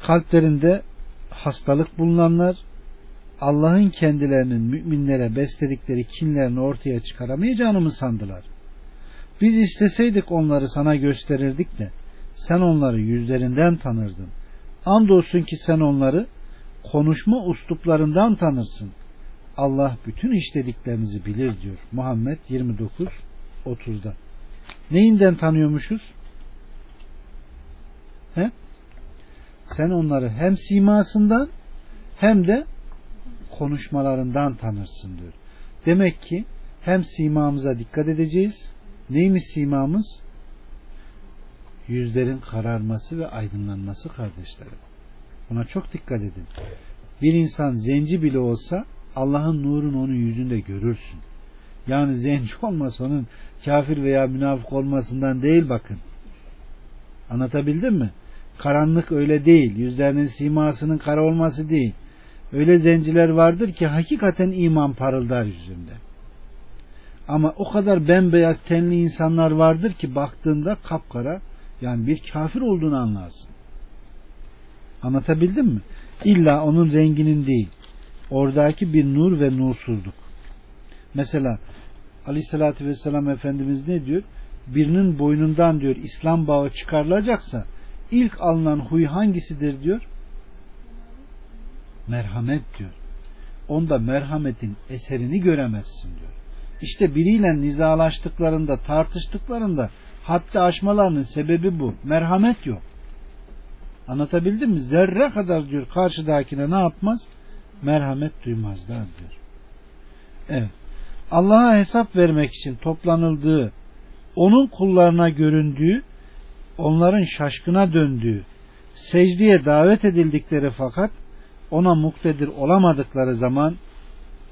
Kalplerinde hastalık bulunanlar Allah'ın kendilerinin müminlere besledikleri kinlerini ortaya çıkaramayacağını mı sandılar? Biz isteseydik onları sana gösterirdik de sen onları yüzlerinden tanırdın. Andolsun ki sen onları konuşma usluplarından tanırsın. Allah bütün işlediklerinizi bilir diyor. Muhammed 29 30'da. Neyinden tanıyormuşuz? He? Sen onları hem simasından hem de konuşmalarından tanırsın diyor. Demek ki hem simamıza dikkat edeceğiz. Neymiş simamız? Yüzlerin kararması ve aydınlanması kardeşlerim. Buna çok dikkat edin. Bir insan zenci bile olsa Allah'ın nurunu onun yüzünde görürsün. Yani zenci (laughs) olması onun kafir veya münafık olmasından değil bakın. Anlatabildim mi? Karanlık öyle değil. Yüzlerinin simasının kara olması değil. Öyle zenciler vardır ki hakikaten iman parıldar yüzünde. Ama o kadar bembeyaz tenli insanlar vardır ki baktığında kapkara yani bir kafir olduğunu anlarsın. Anlatabildim mi? İlla onun renginin değil. Oradaki bir nur ve nursuzluk. Mesela Aleyhisselatü Vesselam Efendimiz ne diyor? Birinin boynundan diyor İslam bağı çıkarılacaksa ilk alınan huy hangisidir diyor? Merhamet diyor. Onda merhametin eserini göremezsin diyor. İşte biriyle nizalaştıklarında, tartıştıklarında hatta aşmalarının sebebi bu. Merhamet yok. Anlatabildim mi? Zerre kadar diyor karşıdakine ne yapmaz? Merhamet duymazlar diyor. Evet. Allah'a hesap vermek için toplanıldığı, onun kullarına göründüğü, onların şaşkına döndüğü, secdeye davet edildikleri fakat ona muktedir olamadıkları zaman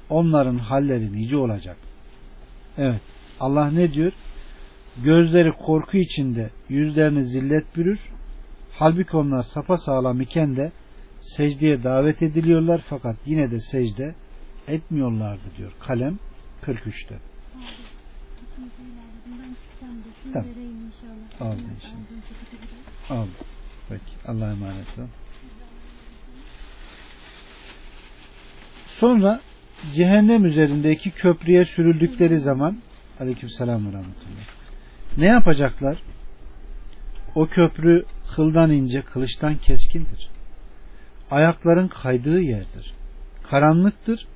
onların halleri nice olacak. Evet. Allah ne diyor? Gözleri korku içinde yüzlerini zillet bürür. Halbuki onlar sapa sağlam iken de secdeye davet ediliyorlar fakat yine de secde etmiyorlardı diyor. Kalem 43'te. Abi, sıkıntı ileride. Bundan çıksam da şunu Tamam. vereyim inşallah. Aldım Evet, inşallah. aldım, sepete biraz. Al. Peki. Allah'a emanet ol. Sonra cehennem üzerindeki köprüye sürüldükleri zaman aleykümselam ve rahmetullah. Ne yapacaklar? O köprü kıldan ince, kılıçtan keskindir. Ayakların kaydığı yerdir. Karanlıktır.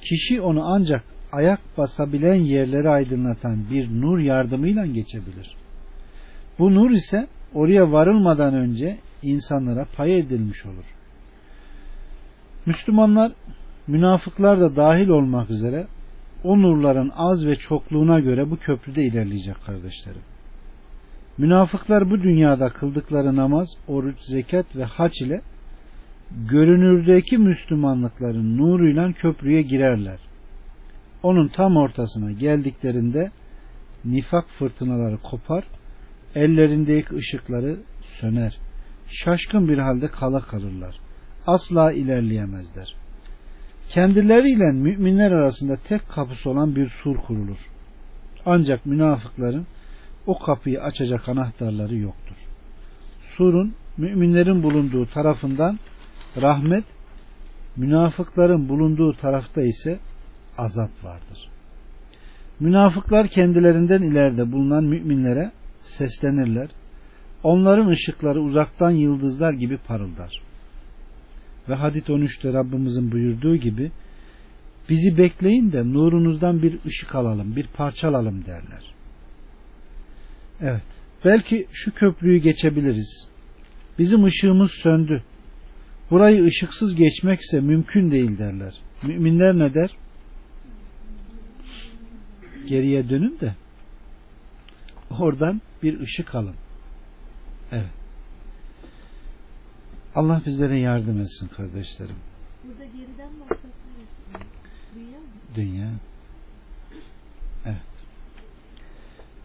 Kişi onu ancak ayak basabilen yerleri aydınlatan bir nur yardımıyla geçebilir. Bu nur ise oraya varılmadan önce insanlara pay edilmiş olur. Müslümanlar, münafıklar da dahil olmak üzere o nurların az ve çokluğuna göre bu köprüde ilerleyecek kardeşlerim. Münafıklar bu dünyada kıldıkları namaz, oruç, zekat ve hac ile görünürdeki Müslümanlıkların nuruyla köprüye girerler. Onun tam ortasına geldiklerinde nifak fırtınaları kopar, ellerindeki ışıkları söner. Şaşkın bir halde kala kalırlar. Asla ilerleyemezler. Kendileriyle müminler arasında tek kapısı olan bir sur kurulur. Ancak münafıkların o kapıyı açacak anahtarları yoktur. Surun müminlerin bulunduğu tarafından rahmet, münafıkların bulunduğu tarafta ise azap vardır. Münafıklar kendilerinden ileride bulunan müminlere seslenirler. Onların ışıkları uzaktan yıldızlar gibi parıldar. Ve hadit 13'te Rabbimizin buyurduğu gibi bizi bekleyin de nurunuzdan bir ışık alalım, bir parça alalım derler. Evet. Belki şu köprüyü geçebiliriz. Bizim ışığımız söndü. Burayı ışıksız geçmekse mümkün değil derler. Müminler ne der? Geriye dönün de oradan bir ışık alın. Evet. Allah bizlere yardım etsin kardeşlerim. Burada geriden bahsediyoruz. Dünya? Dünya. Evet.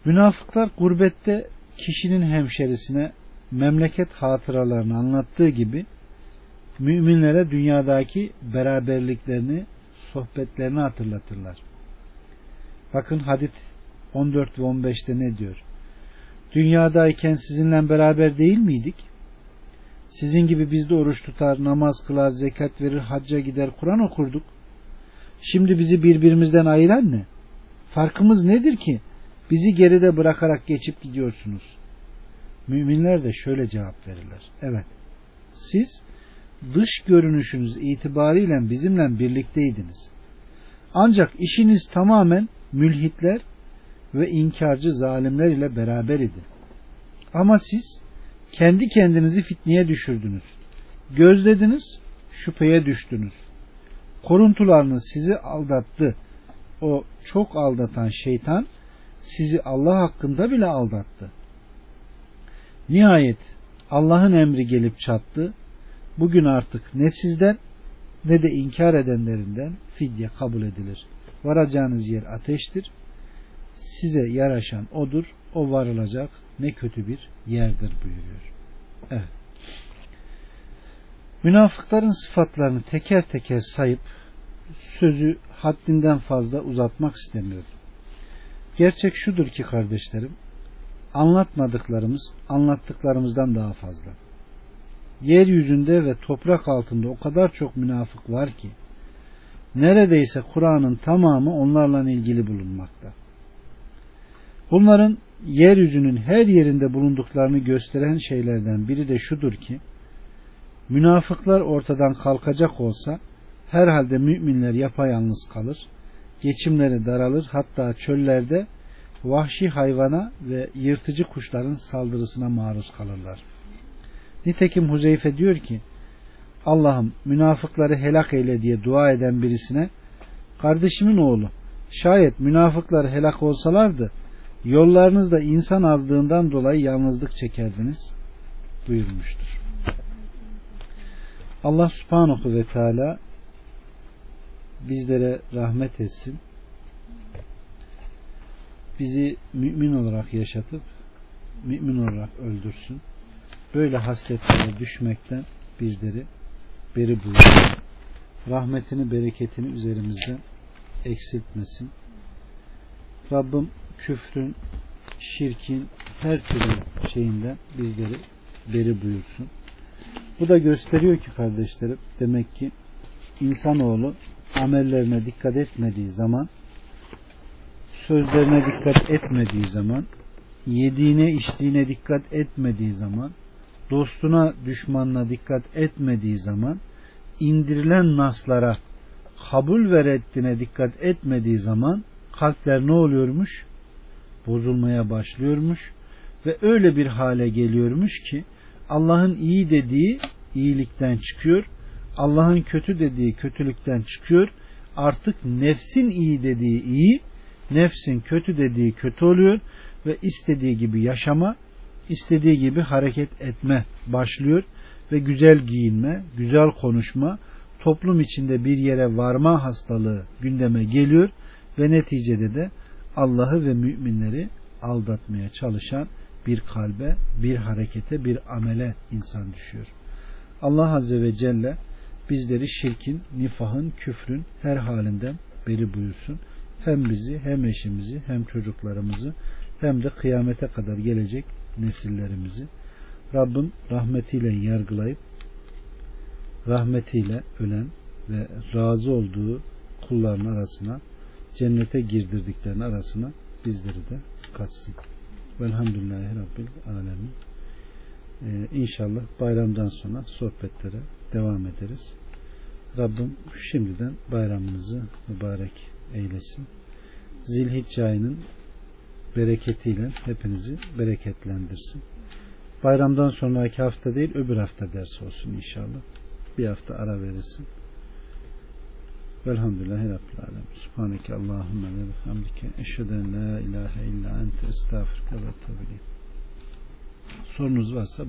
Münafıklar gurbette kişinin hemşerisine memleket hatıralarını anlattığı gibi müminlere dünyadaki beraberliklerini, sohbetlerini hatırlatırlar. Bakın hadit 14 ve 15'te ne diyor? Dünyadayken sizinle beraber değil miydik? Sizin gibi biz de oruç tutar, namaz kılar, zekat verir, hacca gider, Kur'an okurduk. Şimdi bizi birbirimizden ayıran ne? Farkımız nedir ki? Bizi geride bırakarak geçip gidiyorsunuz. Müminler de şöyle cevap verirler. Evet, siz dış görünüşünüz itibariyle bizimle birlikteydiniz. Ancak işiniz tamamen mülhitler ve inkarcı zalimler ile beraber idi. Ama siz kendi kendinizi fitneye düşürdünüz. Gözlediniz, şüpheye düştünüz. Koruntularınız sizi aldattı. O çok aldatan şeytan sizi Allah hakkında bile aldattı. Nihayet Allah'ın emri gelip çattı. Bugün artık ne sizden ne de inkar edenlerinden fidye kabul edilir. Varacağınız yer ateştir. Size yaraşan odur. O varılacak ne kötü bir yerdir buyuruyor. Evet. Münafıkların sıfatlarını teker teker sayıp sözü haddinden fazla uzatmak istemiyorum. Gerçek şudur ki kardeşlerim, anlatmadıklarımız anlattıklarımızdan daha fazla. Yeryüzünde ve toprak altında o kadar çok münafık var ki, neredeyse Kur'an'ın tamamı onlarla ilgili bulunmakta. Bunların yeryüzünün her yerinde bulunduklarını gösteren şeylerden biri de şudur ki, münafıklar ortadan kalkacak olsa, herhalde müminler yapayalnız kalır, geçimleri daralır hatta çöllerde vahşi hayvana ve yırtıcı kuşların saldırısına maruz kalırlar. Nitekim Huzeyfe diyor ki Allah'ım münafıkları helak eyle diye dua eden birisine kardeşimin oğlu şayet münafıklar helak olsalardı yollarınızda insan azlığından dolayı yalnızlık çekerdiniz buyurmuştur. Allah subhanahu ve teala bizlere rahmet etsin. Bizi mümin olarak yaşatıp mümin olarak öldürsün. Böyle hasletlere düşmekten bizleri beri buyursun. Rahmetini, bereketini üzerimizden eksiltmesin. Rabbim küfrün, şirkin, her türlü şeyinden bizleri beri buyursun. Bu da gösteriyor ki kardeşlerim demek ki insanoğlu amellerine dikkat etmediği zaman sözlerine dikkat etmediği zaman yediğine içtiğine dikkat etmediği zaman dostuna düşmanına dikkat etmediği zaman indirilen naslara kabul ve reddine dikkat etmediği zaman kalpler ne oluyormuş? Bozulmaya başlıyormuş ve öyle bir hale geliyormuş ki Allah'ın iyi dediği iyilikten çıkıyor. Allah'ın kötü dediği kötülükten çıkıyor. Artık nefsin iyi dediği iyi, nefsin kötü dediği kötü oluyor ve istediği gibi yaşama, istediği gibi hareket etme başlıyor ve güzel giyinme, güzel konuşma, toplum içinde bir yere varma hastalığı gündeme geliyor ve neticede de Allah'ı ve müminleri aldatmaya çalışan bir kalbe, bir harekete, bir amele insan düşüyor. Allah Azze ve Celle bizleri şirkin, nifahın, küfrün her halinden beri buyursun. Hem bizi, hem eşimizi, hem çocuklarımızı, hem de kıyamete kadar gelecek nesillerimizi Rabbim rahmetiyle yargılayıp rahmetiyle ölen ve razı olduğu kulların arasına cennete girdirdiklerinin arasına bizleri de katsın. Velhamdülillahi Rabbil Alemin. Ee, inşallah bayramdan sonra sohbetlere devam ederiz. Rabbim şimdiden bayramınızı mübarek eylesin. Zilhicce ayının bereketiyle hepinizi bereketlendirsin. Bayramdan sonraki hafta değil öbür hafta ders olsun inşallah. Bir hafta ara verirsin. Velhamdülillahi Rabbil Alem. Subhaneke Allahümme ve bihamdike. Eşheden la ilahe illa ente estağfirke ve. Sorunuz varsa